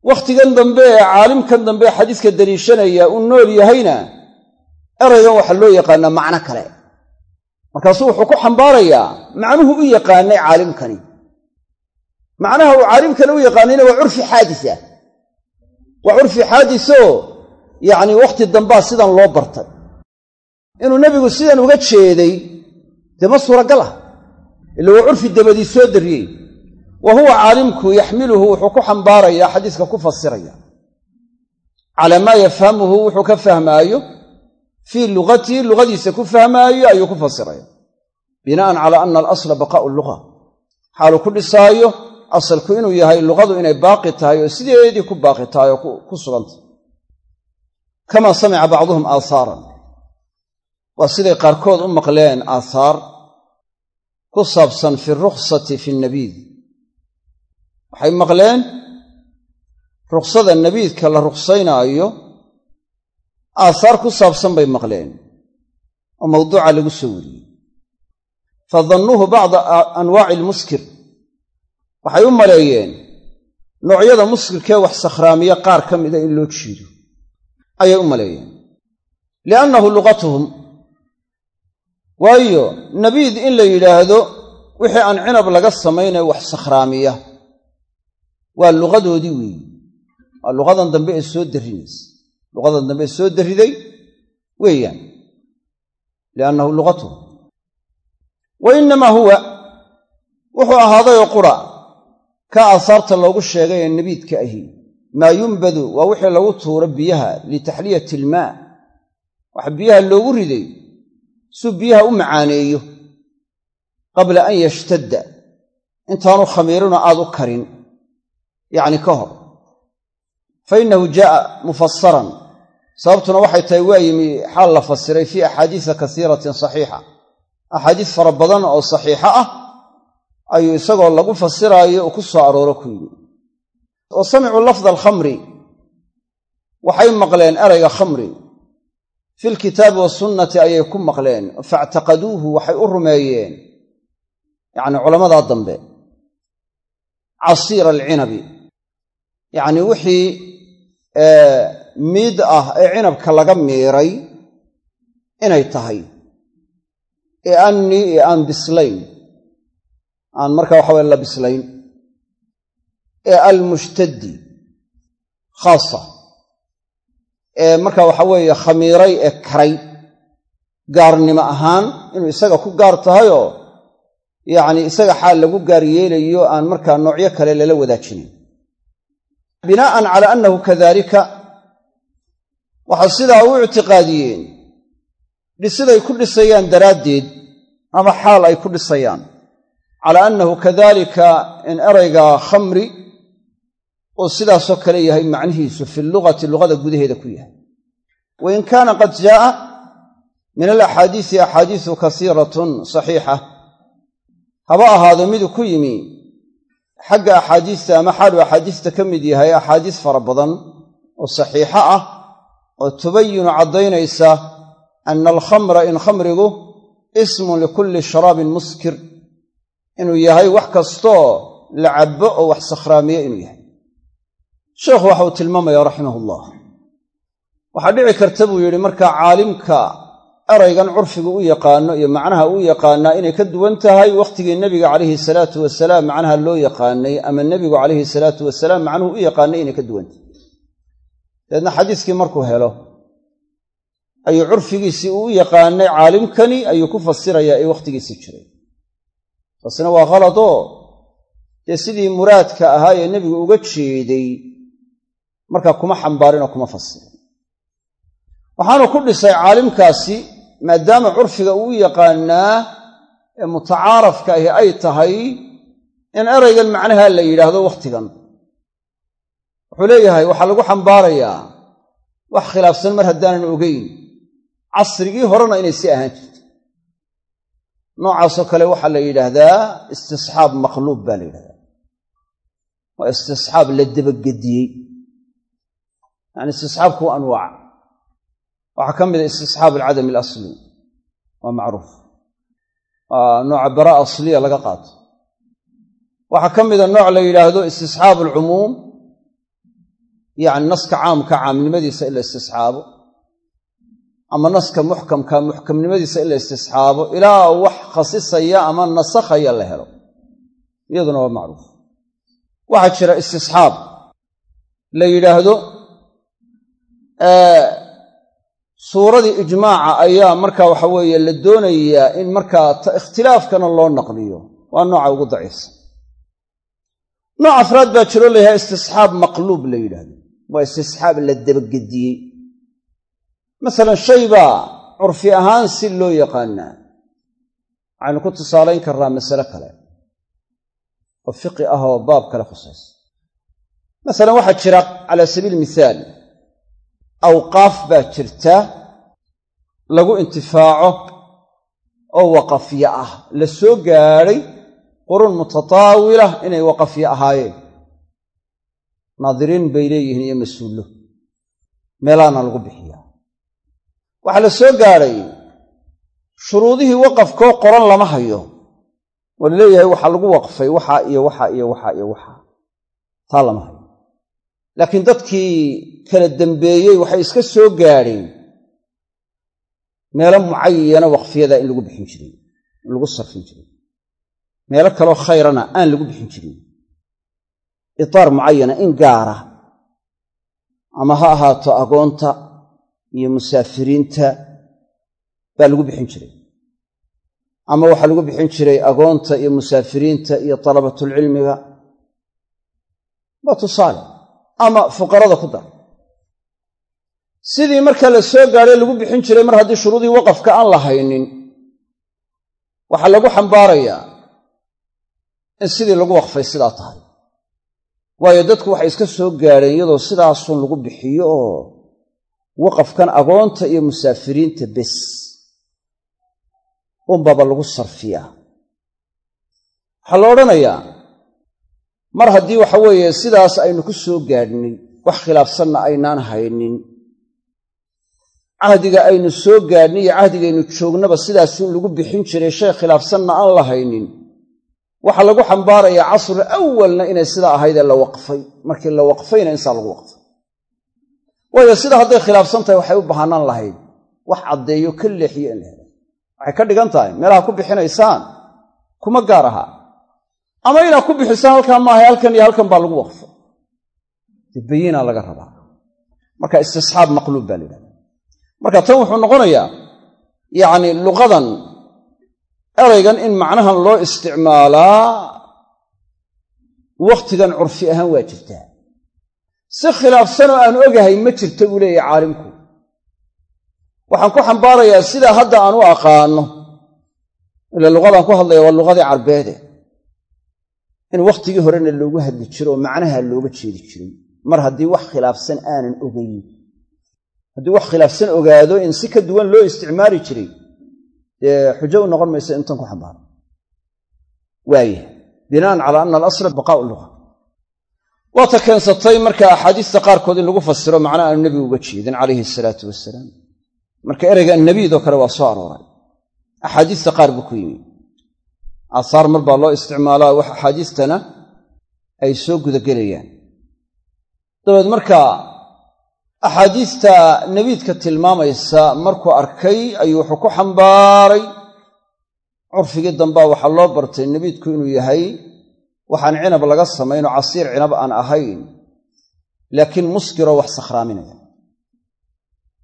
Wakhtigan dambe ee caalimkan dambe xadiiska daliishanaya uu nool yahayna eraygan waxaa loo yaqaanaa macno kale. Markaasuu wuxuu ku xambaarayaa macnuhu u yaqaanay caalimkani. Macnaha uu caalimkani u yaqaanayna waa curfi xaadisa. Waa curfi xaadisoo yacni wakhti dambaa sidan loo bartay inuu nebigu sidan uga jeeday dee ma suuragal ah ila waa curfi dabadii soo dariyey. Wa huwa caalimku yaxmiluhu wuxuu ku xambaarayaa xadiiska ku fasiraya calaa maa yafhamuhu wuxuu ka fahmaayo fii lugatihi lugadiisa ku fahmaayo ayuu ku fasiraya bina'an calaa ana alasla baqaa'u luga xaaluu ku dhisaayo asalku inuu yahay luqadu inay baaqi tahay oo sideedii ku baaqi tahay oo ku sugantah kamaa samica bacduhum aahaaran waa siday qaarkood u maqleen aathaar ku saabsan fi rukhsati fi nabiid. Waxay maqleen rukhsada nabiidka la rukhsaynaayo aathaar ku saabsan bay maqleen oo mawduuca lagu soo wariyey. Fa dannuuhu bacda anwaaci almuskir. Waxay u maleeyeen noocyada muskirkee wax sakhraamiya qaar ka mida in loo jiido ayay u maleeyeen. Liannahu luqatuhum waayo nabiid in la yidhaahdo wixii aan cinab laga samaynayo wax sakhraamiya. Waa luqadoodii weeyi. Waa luqadan dambe ee soo darrinaysa luqadan dambe ee soo darriday weeyaan. Liannahu luqatuhum wa innamaa huwa wuxuu ahaadayoo qura ka aasaarta loogu sheegay ee nabiidka ahi. Maa yunbadu waa wixii lagu tuuro biyaha litaxliyati ilmaa waxa biyaha loogu riday suu biyaha u macaaneeyo qabla an yashtadda. Intaanu khamiirino aad u karin. Yacni ka hor. Fa innahu jaa'a mufasaran sababtuna waxay tahay waa yimi xaal la fasiray fii axaadiisa kasiiratin saxiixa. Axaadiis fara badan oo saxiixo ah ayuu isagoo lagu fasiraayo ku soo arooro ku yimi. Wa samicuu lafda alkhamri waxay maqleen erayga khamri fi lkitaabi wasunnati ayay ku maqleen faictaqaduuhu waxay u rumeeyeen yacni culammadaa dambe casiira alcinabi yacnii wixii miid ah ee cinabka laga miiray inay tahay ee annii ee aan bislayn aan markaa waxa weye la bislayn ee almushtaddi khaasa ee marka waxa weeye khamiiray ee karay. Gaarnimo ahaan inuu isaga ku gaar tahayoo yacni isaga xaal lagu gaar yeelayo aan markaa noocyo kale lala wadaajinayn binaa'an cala annahu kadalika waxaa sidaa u ictiqaadiyeen dhisiday ku dhisayaan daraaddeed ama xaal ay ku dhisayaan. Cala annahu kadalika in erayga khamri uu sidaasoo kale yahay macnihiisu fi lugati luqada gudaheeda ku yahay. Wa in kaana qad jaa'a min alaxaadiisi axaadiisu kasiiratun saxiixa. Haba ahaado midu ku yimi xagga axaadiista ama xaalu axaadiista ka mid yahay axaadiis fara badan oo saxiixo ah oo tubayinu caddaynaysa ana alkhamra in khamrigu ismun likulli sharaabin muskir. Inuu yahay wax kastoo la cabbo oo wax sakhraamiye inuu yahay sheekhu waxa uu tilmaamaya raximahullah. Waxaa dhici karta buu yidhi markaa caalimka eraygan curfigu u yaqaano iyo macnaha uu yaqaanaa inay ka duwan tahay wakhtigii nebiga calayhi salaatu wasalaam macnaha loo yaqaanay ama nebigu calayhi salaatu wasalaam macnuhu u yaqaanay inay ka duwan tahay. Dabeedna xadiiskii markuu helo ayuu curfigiisii uu u yaqaanay caalimkani ayuu ku fasirayaa ee wakhtigiisii jiray. Taasina waa khaladoo dee sidii muraadka ahaa ee nebigu uga jeeday markaa kuma xambaarinoo kuma fasirin waxaanu ku dhisay caalimkaasi maadaama curfiga uu yaqaanaa ee mutacaarafka ahi ay tahay in eraygan macnaha la yidhaahdo wakhtigan. Wuxuu leeyahay waxaa lagu xambaarayaa wax khilaafsan mar haddaanan ogeyn. Casrigii horena inay si ahaan jirto. Noocaasoo kale waxaa la yidhaahdaa istisxaab maqluub baa la yidhahdaa. Waa istisxaab la debagediyey yani istisxaabku waa anwaac. Waxaa ka mida istisxaab alcadami alasli. Waa macruuf. Waa nooca baraa asliya laga qaato. Waxaa ka mida nooc la yidhaahdo istisxaab alcumuum yacni naska caamka caamnimadiisa in la istisxaabo. Ama naska muxkamka muxkamnimadiisa in la istisxaabo. Ilaa wax khasisaya ama nasakhaya la helo. Iyaduna waa macruuf. Waxaa jira istisxaab. La yidhaahdo suuradii ijmaaca ayaa marka waxa weeye la doonayaa in markaa ikhtilaafkana loo naqliyo. Waa nooca ugu daciifsan nooc afraad baa jiroo la istisxaab maqluub la yidhaahdo. Waa istisxaab la dabagediyey masalan shay baa curfi ahaan si loo yaqaanaa. Waxaynu ku tusaalayn karnaa masale kale oo fiqi ah oo baab kale khusaysa. Masalan waxaa jira calaa sabiili mithaal awqaaf baa jirta lagu intifaaco oo waqafyo ah. La soo gaadhay qurun mutataawila inay waqafyo ahaayeen. Naadiriin bay leeyihiin iyo mas'uullo. Meelaana lagu bixiyaa. Waxaa la soo gaadhay shuruudihii waqafkoo qoran lama hayo. Waa la leeyahay waxaa lagu waqfay waxaa iyo waxaa iyo waxaa iyo waxaa taa lama hayo laakiin dadkii kala dambeeyey waxay iska soo gaadheen meelo mucayana waqfiyada in lagu bixin jiray in lagu sarfin jiray meelo kaloo khayrana aan lagu bixin jirin. Itaar mucayana in gaara ama ha ahaato agoonta iyo musaafiriinta baa lagu bixin jiray. Ama waxaa lagu bixin jiray agoonta iyo musaafiriinta iyo talabatulcilmiga waa tusaale ama fuqarada ku dar. Sidii marka la soo gaadhay lagu bixin jiray mar haddii shuruudii waqafka aan la haynin waxaa lagu xambaarayaa in sidii lagu waqfay sidaa tahay. Waayo dadku waxay iska soo gaadheen iyadoo sidaasun lagu bixiyo oo waqafkan agoonta iyo musaafiriinta bes unbaba lagu sarfiyaa. Waxaa la odhanayaa mar haddii waxa weeye sidaas aynu ku soo gaadhnay wax khilaafsanna aynaan haynin. Cahdiga aynu soo gaadhnay iyo cahdigaynu joognaba sidaasuun lagu bixin jiray shay khilaafsanna aan la haynin. Waxaa lagu xambaarayaa casrul awalna inay sidaa ahaydee la waqfay. Markii la waqfayna insaa lagu waqfay. Waayo sida hadday khilaafsan tahay waxay u bahaanaan lahayd. Wax caddeeyo ka leexiyo in la waxay ka dhigan tahay meelaha ku bixinaysaan kuma gaar ahaa ama inaad ku bixisaan halkaa maahay halkan iyo halkan baa lagu waqfay dee laga rabaa. Marka istisxaab maqluub baa la yidhahda marka tan wuxuu noqonayaa yacni luqadan eraygan in macnahan loo isticmaalaa wakhtigan curfi ahaan waa jirtaa. Si khilaafsanoo aan ogahay ma jirta buu leeyahy caalimku. Waxaan ku xambaarayaa sidaa hadda aan u aqaano. Ila luqadaan ku hadlaya waa luqadii carbeede in wakhtigii horena loogu hadli jiro oo macnaha looga jeedi jiray. Mar haddii wax khilaafsan aanan ogayn haddii wax khilaafsan ogaado in si ka duwan loo isticmaali jiray dee xujo u noqon maysa intan ku xambaaro. Waaya binaan calaa ana alasla baqaau luga waata keensatay marka axaadiista qaarkood in lagu fasiro macna aanu nebigu uga jeedin calayhi salaatu wasalaam marka ereyga annabiyadoo kale waa soo arooray. Axaadiista qaar buu ku yimi aahaar mar baa loo isticmaalaa wax axaadiistana ay soo gudagelayaan. Dabeed marka axaadiista nebiidka tilmaamaysa markuu arkay ayuu wuxuu ku xambaaray curfigii dambaa waxaa loo bartay nebiidku inuu yahay waxaan cinab laga samaynoo casiir cinab aan ahayn laakiin muskiroo wax sakhraaminaya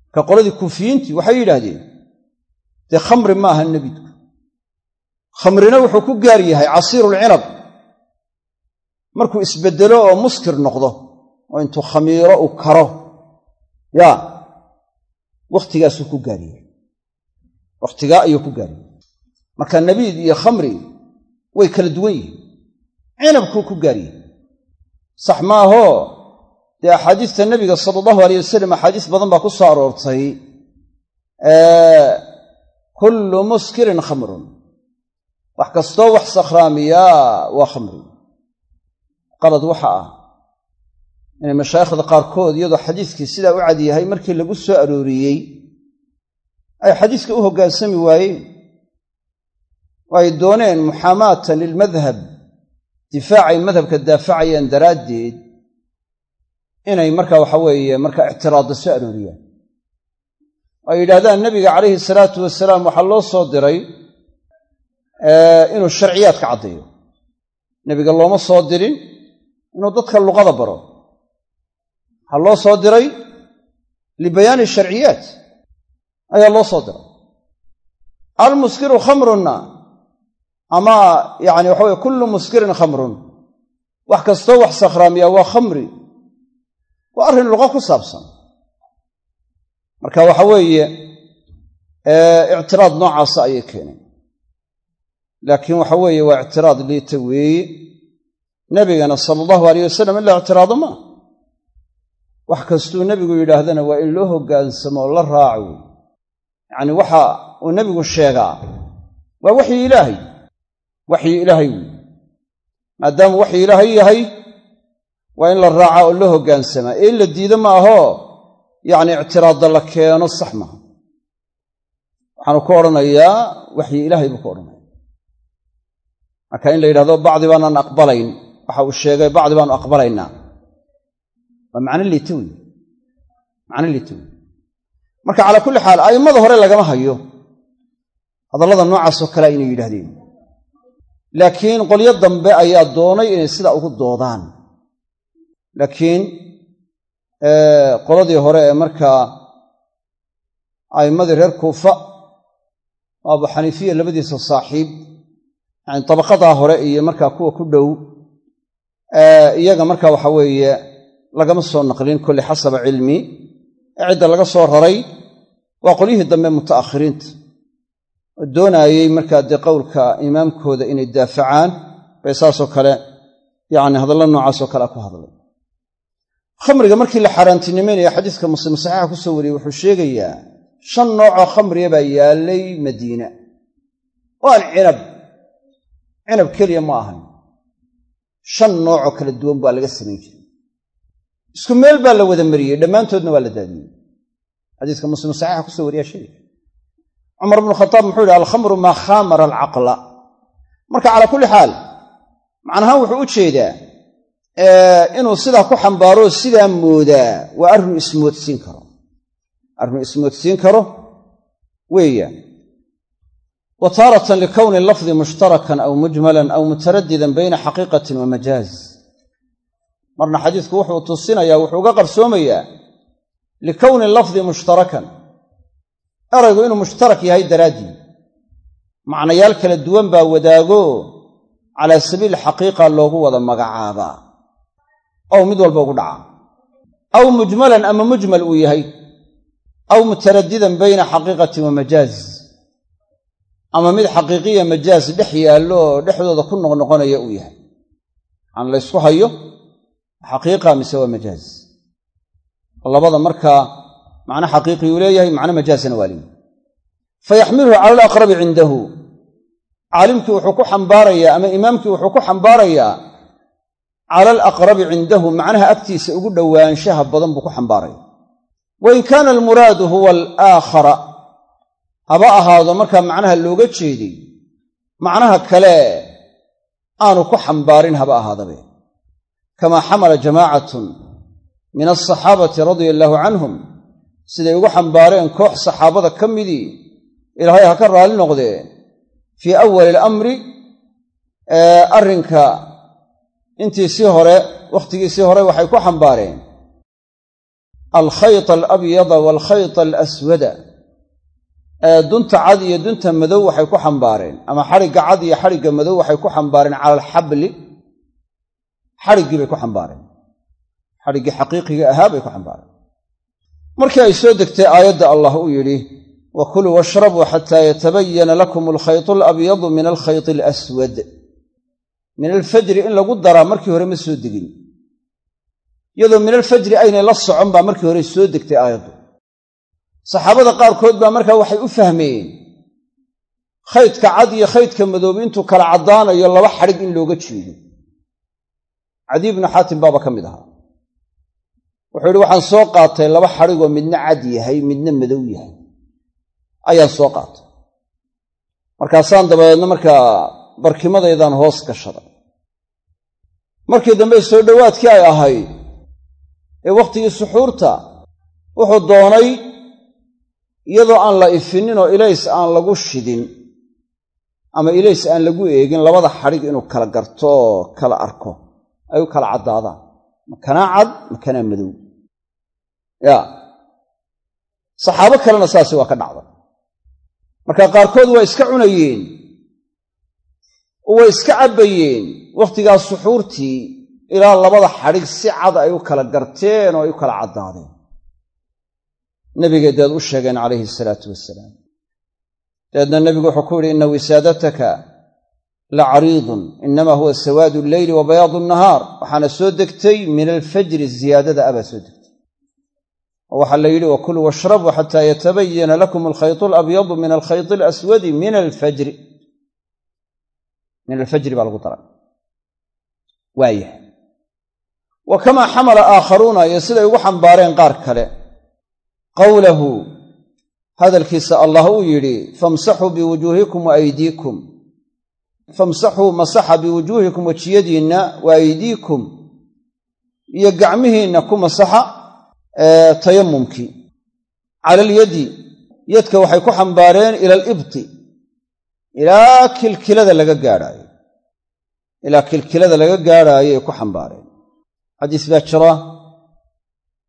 marka qoladii kuufiyiintii waxay yidhaahdeen dee khamri ma aha nebiidku khamrina wuxuu ku gaar yahay casiirulcinab markuu isbeddelo oo muskir noqdo oo intuu khamiiro uu karo yaa wakhtigaasuu ku gaariyey wakhtigaa ayuu ku gaariyey marka nabiid iyo khamri way kala duwan yihiin. Cinabkuu ku gaariyey sax maahoo dee axaadiista nebiga sala allahu aleyh wasalam axaadiis badan baa ku soo aroortay. Kullu muskirin khamrun wax kastoo wax sakhraamiyaa waa khamri. Qalad waxa ah inay mashaayikhda qaarkood iyadoo xadiiskii sidaa u cad yahay markii lagu soo arooriyey ay xadiiska u hoggaansami waayeen oo ay dooneen muxaamaatan lilmadhab difaacay madhabka daafacayaan daraaddeed inay marka waxa weeye markaa ictiraadda soo arooriyaan. Ay yidhaahdaan nebiga calayhi salaatu wasalaam waxaa loo soo diray inuu sharciyaadka caddeeyo. Nebiga looma soo dirin inuu dadka luqada baro. Waxaa loo soo diray libayaani sharciyaat ayaa loo soo diray. Almuskiru khamrunna ama yacni waxa weye kullu muskirin khamrun. Wax kastoo wax sakhraamiya waa khamri waa arrin luqa ku saabsan. Marka waxa weeye ictiraad noocaasa ayay keeneen laakiin waxa weeye waa ictiraad liita weeye nebigana sala allahu alayh wasalam in la ictiraado maa wax kastuu nebigu yidhaahdana waa in loo hoggaansamo oo la raaco wey yacni waxa uu nebigu sheegaa waa waxyi ilaahay. Waxyi ilaahay wey maadaamuu waxyi ilaahay yahay waa in la raaca oo loo hoggaansamaa ee in la diido ma ahoo yacni ictiraadda la keeno sax maaha waxaanu ku odhanayaa waxyi ilaahay buu ku odhanaya marka in la yidhahdo bacdi baanaan aqbalayn. Waxa uu sheegay bacdi baanu aqbalaynaa. Waa macno liita wey macno liita wey marka calaa kulli xaal a'immada hore lagama hayo. Hadallada noocaasoo kalea inay yidhahdeen laakiin qolyo dambe ayaa doonay inay sidaa ugu doodaan. Laakiin qoladii hore ee markaa a'immadii reer kuufa oo abu xaniifiya labadiisa saaxiib yani tabaqadaa hore iyo markaa kuwa ku dhow iyaga marka waxa weeye lagama soo naqlin kulli xasaba cilmi. Cidda laga soo raray waa qolyihii dambe muta'akhiriinta. Oo doonaayey markaa dee qowlka imaamkooda inay daafacaan bay saasoo kale yacni hadallo noocaasoo kale ku hadlay. Khamriga markii la xaaraantinimaynaya xadiiska muslim saxiixa ku soo wariyey wuxuu sheegayaa shan noocoo khamriya baa yaallay madiina. Oo aan cinab keliya ma ahayn shan noocoo kala duwan baa laga samayn jiray. Isku meel baa la wada mariyey dhammaantoodna waa la daadiyey. Xadiiska muslim saxiixa ku soo wariyaa sheegaya cumar bnu khataab muxuu yihi alkhamru maa khaamara alcaqla marka calaa kulli xaal macnahaan wuxuu u jeedaa inuu sidaa ku xambaaroo sidaa moodaa waa arrinuu ismoodsiin karo. Arrinuu ismoodsiin karo weeyaan wa taaratan likowni lafdi mushtarakan aw mujmalan aw mutaradidan bayna xaqiiqatin wa majaaz. Marna xadiidku wuxuu tusinayaa wuxuu uga qarsoomayaa likowni lafdi mushtarakan. Eraygu inuu mushtarak yahay daraaddii macnayaal kala duwan baa wadaago calaa sabiili xaqiiqa loogu wada magacaabaa ow mid walba ugu dhaca. Aw mujmalan ama mujmal uu yahay. Aw mutaradidan bayna xaqiiqatin wa ama mid xaqiiqiya majaaz dhex yaallo oo dhexdooda ku noqnoqonaya uu yahay. Aan laysku hayo xaqiiqa mise waa majaaz labada markaa macno xaqiiqi uu leeyahay macno majaazana waa leeyahy fayaxmiluhu cala alaqrabi cindahu. Caalimkii wuxuu ku xambaarayaa ama imaamkii wuxuu ku xambaarayaa cala alaqrabi cindahu macnaha agtiisa ugu dhowaanshaha badan buu ku xambaaraya. Wain kaana almuraadu huwa alaakhara haba ahaado markaa macnaha looga jeeday macnaha kale aanu ku xambaarin haba ahaadabe kamaa xamala jamaacatun min alsaxaabati radia allaahu canhum siday ugu xambaareen koox saxaabada ka midii ilaahay ha ka raalli noqdee fii awali alamri arrinka intiisii hore wakhtigiisii hore waxay ku xambaareen. Alkhayta alabyada waalkhayta alaswada dunta cad iyo dunta madow waxay ku xambaareen. Ama xadhigga cad iyo xadhigga madow waxay ku xambaareen cala alxabli xadhiggii bay ku xambaareen. Xadhiggii xaqiiqiga ahaa bay ku xambaareen. Markii ay soo degtay aayadda allah uu yidhi wa kuluu washrabuu xataa yatabayana lakum alkhaytu alabyadu min alkhayti alaswad. Min alfajri in lagu daraa markii hore ma soo degin. Iyadoo min alfajri aynay la socon baa markii hore soo degtay aayaddu saxaabada qaarkood baa markaa waxay u fahmeen khaydka cad iyo khaydka madoob intuu kala caddaanayo laba xadhig in looga jeedo. Cadiy bnu xaatim baaba ka mid ahaa. Wuxuu yidhi waxaan soo qaatay laba xadhigoo midna cad yahay midna madow yahay. Ayaan soo qaatay. Markaasaan dabadeedna markaa barkimadaydaan hoos gashaday. Markii dambe soo dhowaadkii ay ahayd ee wakhtigii suxuurta wuxuu doonay iyadoo aan la ifinin oo ilays aan lagu shidin ama ilays aan lagu eegin labada xadhig inuu kala garto oo kala arko ay u kala caddaadaan. Makanaa cad makanaa madow. Ya. Saxaabo kalena saasi waa ka dhacday. Marka qaarkood waa iska cunayeen oo way iska cabbayeen wakhtigaas suxuurtii ilaa labada xadhig si cad ay u kala garteen oo ay u kala caddaadeen nabigay deed u sheegeen calayhi salaatu wasalaam dabeedna nebigu wuxuu ku yidhi inna wisaadataka la cariidun inama huwa sawaadu alleyli wa bayaadu nahaar. Waxaana soo degtay min alfajri ziyaadada abaa soo degtay. Oo waxaa la yidhi wakuluu washrabuu xataa yatabayana lakum alkhaytu alabyadu min alkhayti alaswadi min alfajri min alfajri baa lagu daray waayahay. Wa kamaa xamala aakharuuna iyo siday ugu xambaareen qaar kale qowlahu hadalkiisa allah uu yidhi famsaxuu biwujuuhikum wa aydiikum. Famsaxuu masaxa biwujuuhikum wejiyadiinna wa aydiikum. Iyo gacmihiinna ku masaxa tayamumkii cala alyadi yadka waxay ku xambaareen ila alibti ilaa kilkilada laga gaadhaayo ilaa kilkilada laga gaadhaayo ay ku xambaareen. Xadiis baa jira.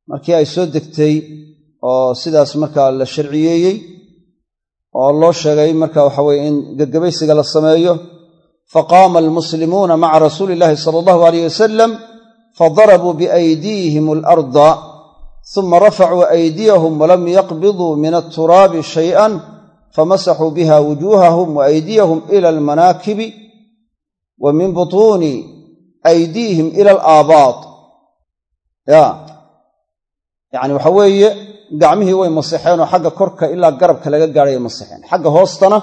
Markii ay soo degtay oo sidaas markaa la sharciyeeyey oo loo sheegay marka waxa weye in gegabaysiga la sameeyo faqaama almuslimuuna maca rasuuli illahi sala allahu alayh wasalam fadarabuu biaydiihim alarda uma rafacuu aydiyahum walam yaqbiduu min alturaabi shay'an famasaxuu biha wujuuhahum wa aydiyahum ila almanaakibi wa min butuuni aydiihim ila alaabaad ya yacni waxa weeye gacmihii way masexeen oo xagga korka ilaa garabka laga gaadhay masexeen xagga hoostana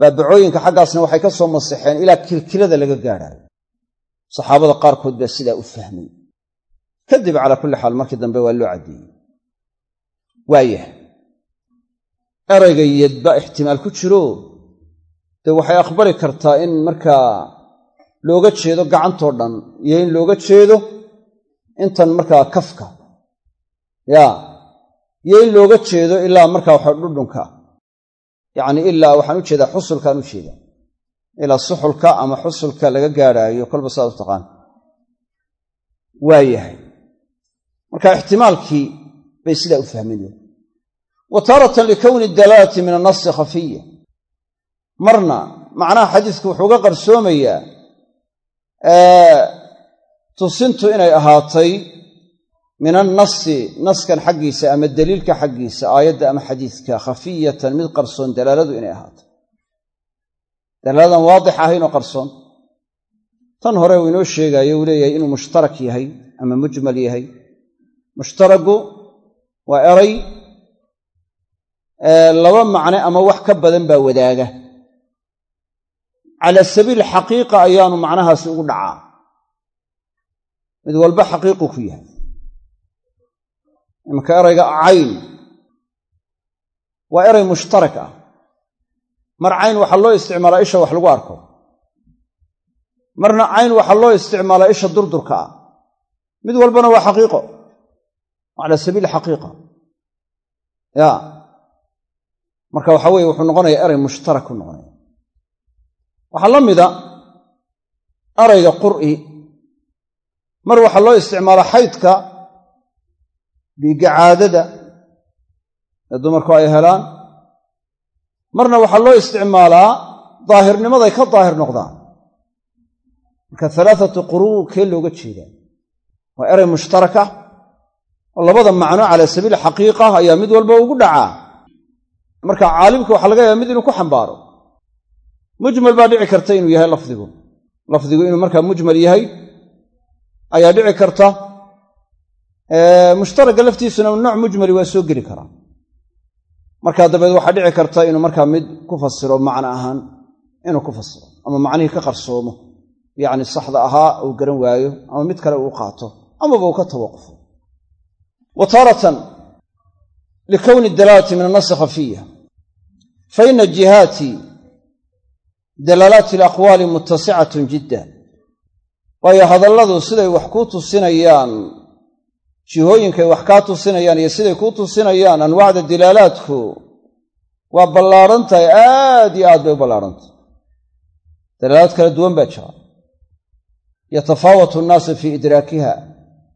baabacooyinka xaggaasna waxay ka soo masexeen ilaa kilkilada laga gaadhaayo. Saxaabada qaarkood baa sidaa u fahmay. Kadib calaa kulli xaal markii dambe waa loo caddeeyey waayahay erayga yadba ixtimaal ku jiro. Dee waxay aqbali kartaa in markaa looga jeedo gacantoo dhan iyo in looga jeedo intan markaa kafka. Yaa iyo in looga jeedo ilaa markaa waxa dhudhunka. Yacni ilaa waxaan u jeedaa xusulkaan u jeedaa. Ilaa suxulka ama xusulka laga gaadhaayo kolba saas u taqaan. Waa yahay marka ixtimaalkii bay sidaa u fahmineen wa taaratan likowni dalaalati min annasi khafiya. Marna macnaha xadiisku wuxuu uga qarsoomayaa tusintu inay ahaatay min annasi naskan xaggiisa ama daliilka xaggiisa aayadda ama xadiiska khafiyatan mid qarsoon dalaaladu inay ahaatay dalaaladan waadix ahaynoo qarsoon. Tan hore uu inoo sheegaayo uu leeyahay inuu mushtarak yahay ama mujmal yahay. Mushtaragu waa eray laba macne ama wax ka badan baa wadaaga. Cala sabiil xaqiiqa ayaanu macnahaasi ugu dhacaa. Mid walba xaqiiqu ku yahay imanka erayga cayn waa eray mushtarak ah. Mar cayn waxaa loo isticmaalaa isha wax lagu arko. Marna cayn waxaa loo isticmaalaa isha durdurka ah. Mid walbana waa xaqiiqo. Cala sabiili xaqiiqa. Ya. Marka waxa weye wuxuu noqonayaa eray mushtarak ku noqonaya waxaa la mida erayga qur'i. Mar waxaa loo isticmaalaa xaydka dhiigga ee dumarku ay helaan. Marna waxaa loo isticmaalaa daahirnimaday ka daahir noqdaan. Marka alaaatu quruu kee looga jeedaa? Waa eray mushtaraka oo labada macno calaa sabiili xaqiiqa ayaa mid walba ugu dhacaa marka caalimka waxaa laga yaaba mid inuu ku xambaaro. Mujmal baa dhici karta inuu yahay lafdigu. Lafdigu inuu markaa mujmal yahay ayaa dhici karta mushtaragga laftiisuna nooc mujmali waa soo geli karaa. Markaa dabeed waxaa dhici karta inuu markaa mid ku fasiro macno ahaan inuu ku fasiro ama macnihii ka qarsoomo. Yacni saxda ahaa uu garan waayo ama mid kale uu qaato amaba uu ka tawaqufo. Wa taaratan likowni dalaalati min annasi khafiya. Fa jihaati dalaalaati alaqwaali muttasicatun jidda waayo hadalladu siday wax kuu tusinayaan jihooyinkay wax kaa tusinayaan iyo siday kuu tusinayaan anwaacda dilaalaadku waa ballaadhan tahay aad iyo aad bay u ballaadhantahay dalaalaad kala duwan baa jira. Yatafaawatu annaasu fii idraakiha.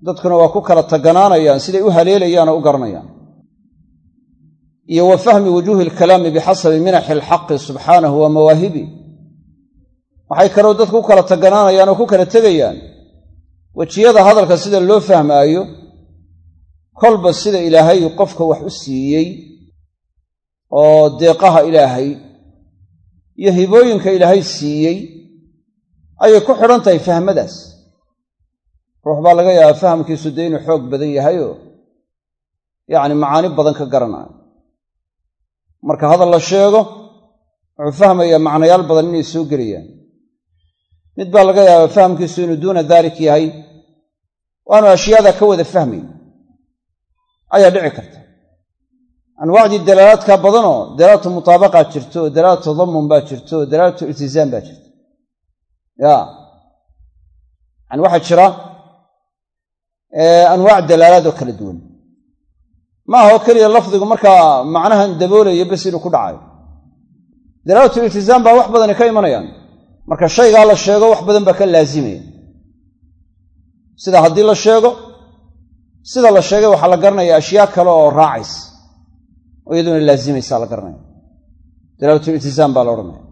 Dadkuna waa ku kala taganaanayaan siday u haleelayaan oo u garanayaan. Iyo wa fahmi wujuuhi alkalaami bixasabi minaxi alxaqi subxaanahu wa mawaahibi. Waxay kaloo dadku u kala taganaanayaan oo ku kala tegayaan. Wejiyada hadalka sida loo fahmaayo kolba sida ilaahay qofka wax u siiyey oo deeqaha ilaahay iyo hibooyinka ilaahay siiyey ayay ku xidhan tahay fahmadaas. Ruux baa laga yaabaa fahamkiisu dee inuu xoog badan yahayoo yacni macaani badan ka garanayo. Marka hadal la sheego wuxuu fahmayaa macnayaal badan inay soo gelayaan. Mid baa laga yaabaa fahamkiisu inuu duuna daalik yahay waanu ashyaada ka wada fahmayn ayaa dhici karta. Anwaacdii dalaalaadka badanoo dalaalatu mutaabaqaa jirto oo dalaalatu tadamun baa jirto oo dalaalatu iltizaam baa jirta ya. Yani waxaa jira anwaac dalaalaad oo kala duwan. Ma oo keliya lafdigu markaa macnahan daboolaya bes inuu ku dhacayo dalaalatu iltizaam baa wax badani ka imanayaan. Marka shaygaa la sheego wax badan baa ka laazimaya. Sida haddii la sheego sida la sheegay waxaa la garanaya ashyaa kale oo raacays oo iyaduna laazimaysaa la garanaya. Dalaalatu iltizaam baa la odhanaya.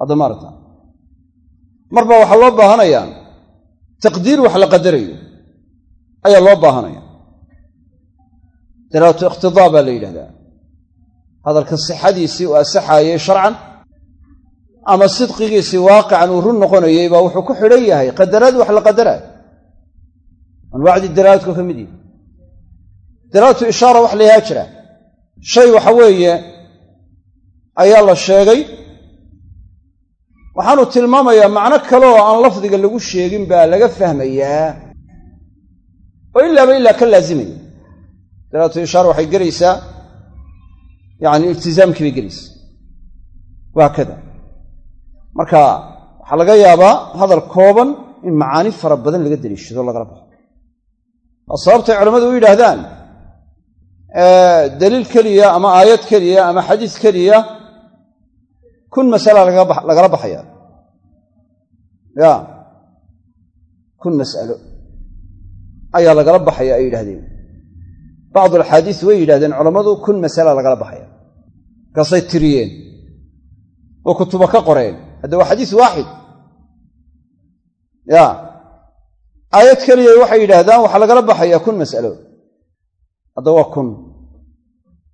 Hadda maarata marba waxaa loo baahanayaa taqdiir wax la qadarayo ayaa loo baahanaya dalaalatu iqtidaa baa la yidhahdaa hadalka sixadiisii uu asaxaayey sharcan ama sidqigiisii waaqican uu run noqonayey baa wuxuu ku xidhan yahay qadaraad wax la qadaraayo anwaacdii dalaaladku ka mid yihi dalaalatu ishaara wax la yahaa jira. Shay waxa weeye ayaa la sheegay. Waxaanu tilmaamayaa macno kale oo aan lafdiga lagu sheegin baa laga fahmayaa. Oo ilaaba ilaa ka laazimaya. Dalaalatu ishaara waxay gelaysaa. Yacni iltizaamkii bay gelaysaa. Wahaakada marka waxaa laga yaabaa hadal kooban in macaani fara badan laga daliishado lagala baxo waa sababtay culammadu u yidhaahdaan daliil keliya ama aayad keliya ama xadiis keliya kun masala lagala baxaya. Ya kun mas'alo ayaa lagala baxaya ay yidhahdeen bacdu alxaadiis way yidhahdeen culammadu kun masala lagala baxaya. Markaasay tiriyeen oo kutuba ka qoreen hadda waa xadiis waaxid. Ya aayad keliya waxay yidhaahdaan waxaa lagala baxayaa kun mas'alo. Hadda waa kun.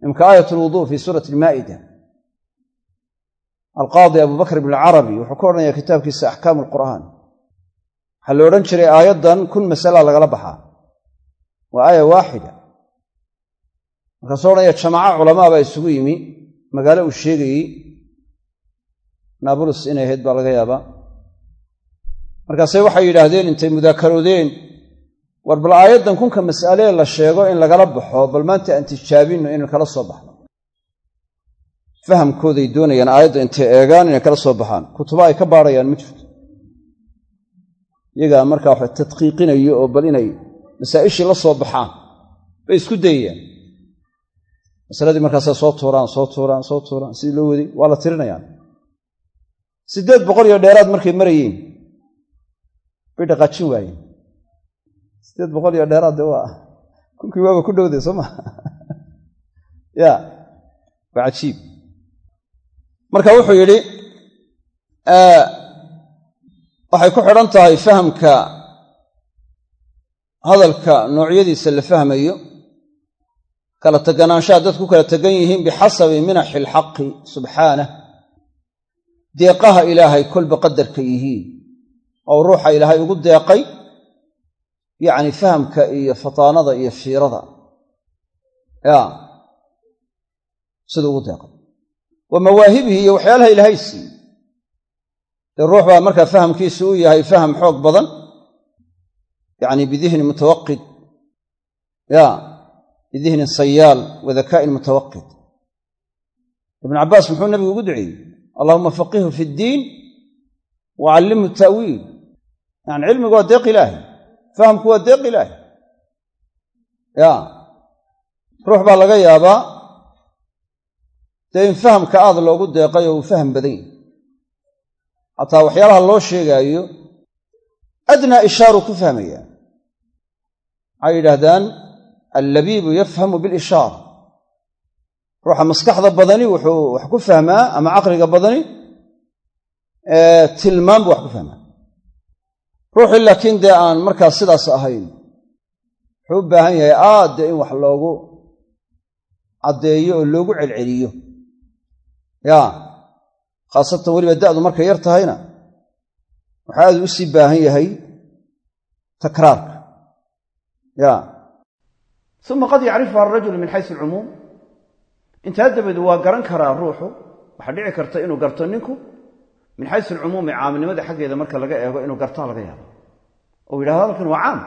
Imka aayat alwuduu fi suurati almaa'ida. Alqaadi abu bakr alcarabi wuxuu ka odhanayaa kitaabkiisa axkaamu alqur'aan waxaa la odhan jiray aayaddan kun masala lagala baxaa. Waa aaya waaxida markaasuu odhanaya jamaaco culamaa baa isugu yimi. Magaalo uu sheegayey. Naabulus inay ahayd baa laga yaabaa markaase waxay yidhaahdeen intay mudaakaroodeen war bal aayaddan kunka mas'alee la sheego in lagala baxo bal maanta aan tijaabinno inaynu kala soo baxno. Fahamkooday doonayaan aayadda intay eegaan inay kala soo baxaan. Kutuba ay ka baadhayaan ma jirto. Iyagaa markaa wax tadqiiqinayo oo bal inay masaa'ishii la soo baxaan bay isku dayayaan masaladii markaasay soo tuuraan soo tuuraan soo tuuraan sidii loo waday waa la tirinayaan. Siddeed boqol iyo dheeraad markay marayeen bay dhaqaajin waayeen siddeed boqol iyo dheeraad de waa. Kunkii waaba ku dhowday soo maa *laughs* ya waa cajiib. Marka wuxuu yidhi waxay ku xidhan tahay fahamka hadalka noocyadiisa la fahmayo. Kala teganaanshaha dadku kala tegan yihiin bixasabi minaxi alxaqi subxaanah deeqaha ilaahay kolba qadarka yihiin oo ruuxa ilaahay ugu deeqay yacni fahamka iyo fataanada iyo fiirada. Ya. Siduu ugu deeqay. Wa mawaahibihi iyo waxyaalaha ilaahay siiyey. Dee ruux baa markaa fahamkiisu u yahay faham xoog badan yacni bidihni mutawaqid. Ya. Bidihnin sayaal wa dakaa'in mutawaqid. Ibnu cabbaas muxuu nabigu ugu duceeyey allahuma faqihhu fi ddiin wa callimhu ta'wiil yani cilmigu waa deeq ilaahi fahamku waa deeq ilaahi. Ya ruux baa laga yaabaa dee in fahamka aad loogu deeqay oo uu faham badan yahy xataa waxyaalaha loo sheegaayo adnaa ishaaru ku fahmaya. Waxay yidhaahdaan allabiibu yafhamu bilishaara ruuxa maskaxda badani wuxuu wax ku fahmaa ama caqliga badani tilmaan buu wax ku fahmaa ruuxii laakiin dee aan markaas sidaas ahayn wuxuu u baahan yahay aad dee in wax loogu caddeeyo oo loogu celceliyo. Ya khaasatan weliba da'du markay yar tahayna waxaa aad u sii baahan yahay takraarka. Ya uma qad yacrifuha arajulu min xaysu alcumuum intaa dabadeed waa garan karaa ruuxu waxaa dhici karta inuu garto ninku min xaysu alcumuumi caamnimada xaggeeda marka laga eego inuu gartaa laga yaabo. Ou yidhahdo halkan waa caam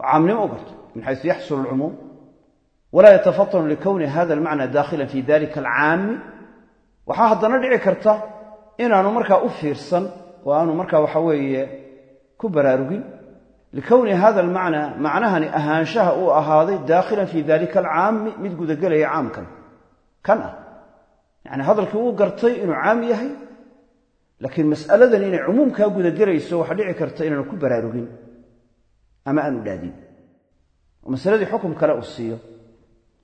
caamnimo u garto min xaysu yaxsulu alcumuum. Walaa yatafatanu likowni hada almacna daakhilan fi dalika alcaami. Waxaa haddana dhici karta inaanu markaa u fiirsan oo aanu markaa waxa weeye ku baraarugin. Likowni hada almacnaa macnahani ahaanshaha uu ahaaday daakhilan fi dalika alcaami mid gudagelaya caamkan. Kan ah. Yacni hadalkii uu gartay inuu caam yahay laakiin mas'aladani inay cumuumkaa gudagelayso waxaa dhici karta inaanu ku baraarugin ama aanu dhaadin oo masaladii xukum kale uu siiyo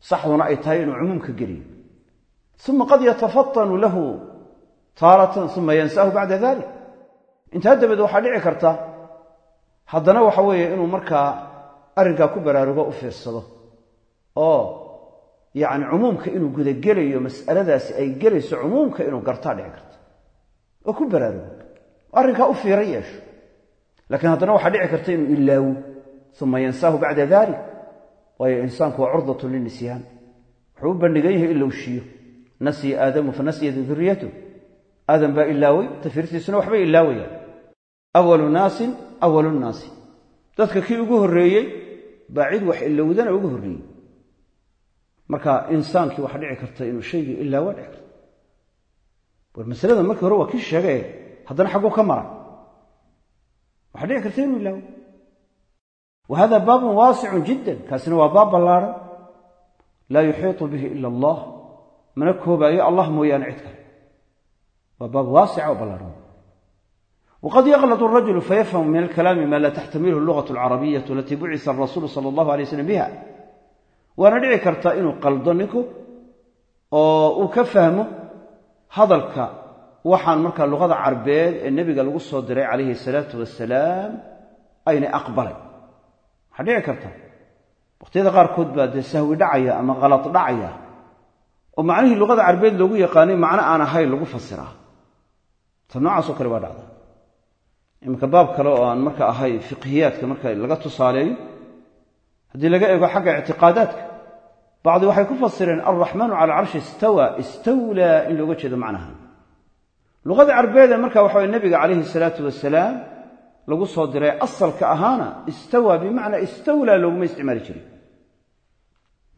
saxduna ay tahay inuu cumuumka geliyo. Uma qad yatafatanu lahu taaratan uma yansaahu bacda dalik intaa dabadeed waxaa dhici karta haddana waxa weeye inuu markaa arrinkaa ku baraarugo u fiirsado. Oo yacni cumuumka inuu gudagelayo mas'aladaasi ay gelayso cumuumka inuu gartaa dhici karta oo ku baraarugo arrinkaa u fiira yeesho. Laakiin haddana waxaa dhici karta inuu ilaawo uma yansaahu bacda dalik waayo insaanku waa curdatun lilnisyaan wuxuu u bandhigan yahay in lowshiyo nasya aadamu fa nasyat duriyatu aadam baa ilaaway tafirtiisuna waxbay ilaawayaan. Awalu naasin awalu nnaasi dadka kii ugu horreeyey baa cid wax ilowdana ugu horreeyey. Marka insaankii waxaa dhici karta inuu shaygii ilaawa dhici karta war masalada markii hore waa kii sheegae haddana xagguu ka maray waxaa dhici karta inuu ilaawo. Wa baabun waasicun jiddan kaasina waa baab ballaaran. Laa yuxiitu bihi ila allah. Mana koobaayo allah mooyaane cid kale. Waa baab waasica oo ballaaran. Wqad yaqlad arajulu fayafhamu min alkalaami maa laa taxtamilhu lugatu alcarabiyatu alatii bucisa alrasuulu sala allahu alay wasalam biha. Waana dhici karta inuu qaldo ninku oo uu ka fahmo hadalka waxaan markaa luqada carbeed ee nebiga lagu soo diray calayhi الsalaatu wasalaam aynay aqbalay. Waxaa dhici karta. Waqhtiyada qaarkood baa dee sahwi dhacaya ama kalad dhacaya. Oo macnihii luqada carbeed loogu yaqaanay macno aan ahayn lagu fasiraa. Ta noocaasoo kale waa dhacda. Iminka baab kale oo aan marka ahay fiqhiyaadka marka laga tusaaleeyo haddii laga eego xagga ictiqaadaadka bacdi waxay ku fasireen alraxmaanu cala alcarshi istawa istawlaa in looga jeedo macnaha. Luqada carbeede marka waxa weye nebiga calayhi salaatu wasalaam lagu soo diray asalka ahaana istawa bimacnaa istawlaa looguma isticmaali jirin.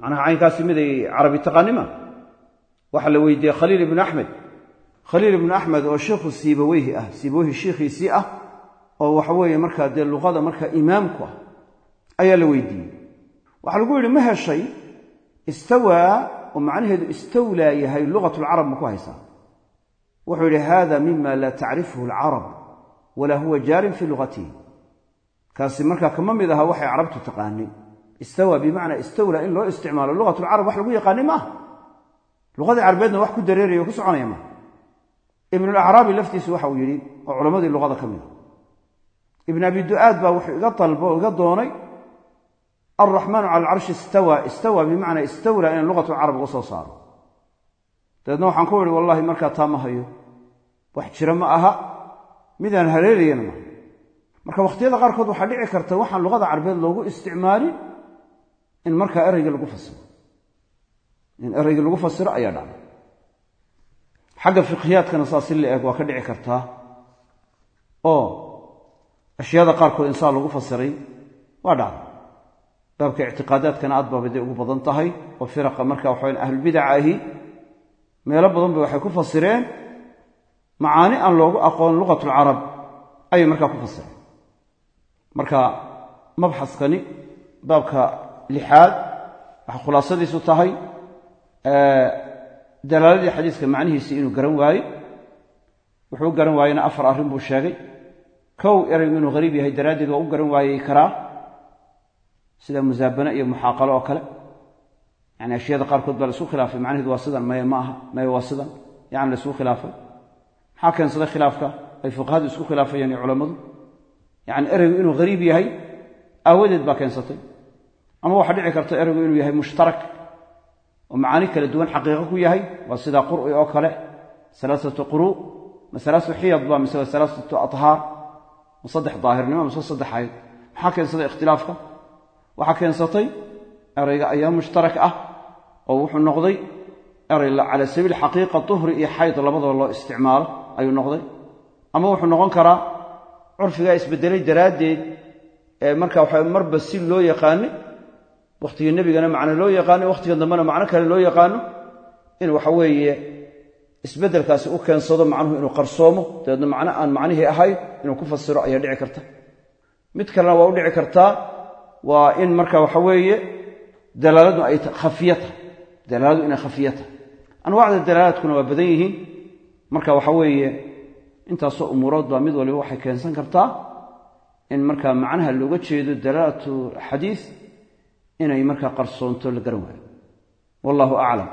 Macnaha caynkaasi miday carabi taqaanima waxaa la weydiiyey khaliil ibnu axmed. Khaliil ibnu axmed oo sheikhu siibaweyhi ah siibaweyhi shiikhiisii ah oo waxa weeye markaa dee luqada markaa imaamku ah ayaa la weydiiyey. Waxaa lagu yidhi ma heshay istawaa oo macnaheedu istawlaa yahay lugatulcarab ma ku haysaa. Wuxuu yidhi hada mima laa tacrifhu alcarab walaa huwa jaarin fii lugatihi kaasi markaa kama mid aha waxay carabtu taqaanay istawa bimacnaa istawlaa in loo isticmaalo lugatulcarab wax lagu yaqaanay maaha. Luqadii carbeedna wax ku dareeraya ku soconaya maaha. Ibnulacraabi laftiisu waxa uu yidhi oo culammadii luqada ka mid a ibn abi du'aad baa wuxuu iga dalbo o iga doonay alraxmaanu cala alcarshi istawa istawa bimacnaa istawlaa inaan luqatu carab uga soo saaro dabeedna waxaan ku idhi wallahi markaa taa ma hayo wax jira ma aha midaan haleelayana maaha marka wakhtiyada qaarkood waxaa dhici karta waxaan luqada carabeed loogu isticmaalin in markaa ereygii lagu fasiro in ereygii lagu fasiro ayaa dhacda xagga fiqhiyaadkana saas si la eeg waa ka dhici kartaa oo ashyaada qaarkood insaan lagu fasiray waa dhacda baabka ictiqaadaadkana aad baabay day ugu badan tahay oo firaqa marka waxawan ahlulbidaca ahi. Meelo badan bay waxay ku fasireen macaani aan loogu aqoon luqatulcarab ayay markaa ku fasireen. Marka mabxaskani baabka lixaad waxay khulaasadiisu tahay dalaaladii xadiiska macnihiisii inuu garan waaye wuxuu garan waayena afar arrin buu sheegay. Kow eraygu inuu hariib yahay daraaddeed waa u garan waayey karaa sida musaabane iyo muxaaqalo oo kale. Yani ashyaada qaarkood baa la isku khilaafay. Macnaheedu waa sidan maye ma aha waa sidan. Yani la isku khilaafay. Maxaa keensaday khilaafka? Ay fuqahadu isku khilaafayeen iyo culammadu. Yani ereygu inuu hariib yahay aawadeed baa keensatay. Ama waxaa dhici karta ereygu inuu yahay mushtarak oo macaani kala duwan xaqiiqo ku yahay waa sida qur'i oo kale. Salaasatu quruu ma salaasu xiyad ba mise waa salaasatu athaar ma saddex daahirnimo mise saddex ayd maxaa keensaday ikhtilaafka waxaa keensatay ereyga ayaa mushtarak ah oo wuxuu noqday erey cala sabiil xaqiiqa tuhri iyo xayd labadaba loo isticmaalo ayuu noqday. Ama wuxuu noqon karaa curfigaa isbedelay daraaddeed ee marka waxa marba si loo yaqaanay wakhtigii nebigana macno loo yaqaano wakhtiga dambena macno kale loo yaqaano in waxa weeye isbeddelkaasi u keensado macnuhu inuu qarsoomo dabeedna macno aan macnihii ahayn inuu ku fasiro ayaa dhici karta. Mid kalena waa u dhici kartaa waa in marka waxa weeye dalaaladu ay khafiya tahay dalaaladu inay khafiya tahay anwaacda dalaalaadkuna waa badan yihiin. Marka waxa weeye intaasoo umuurood baa mid waliba waxay keensan kartaa in marka macnaha looga jeedo dalaalatu xadiis inay markaa qarsoonto la garan waayo. Wallahu aclam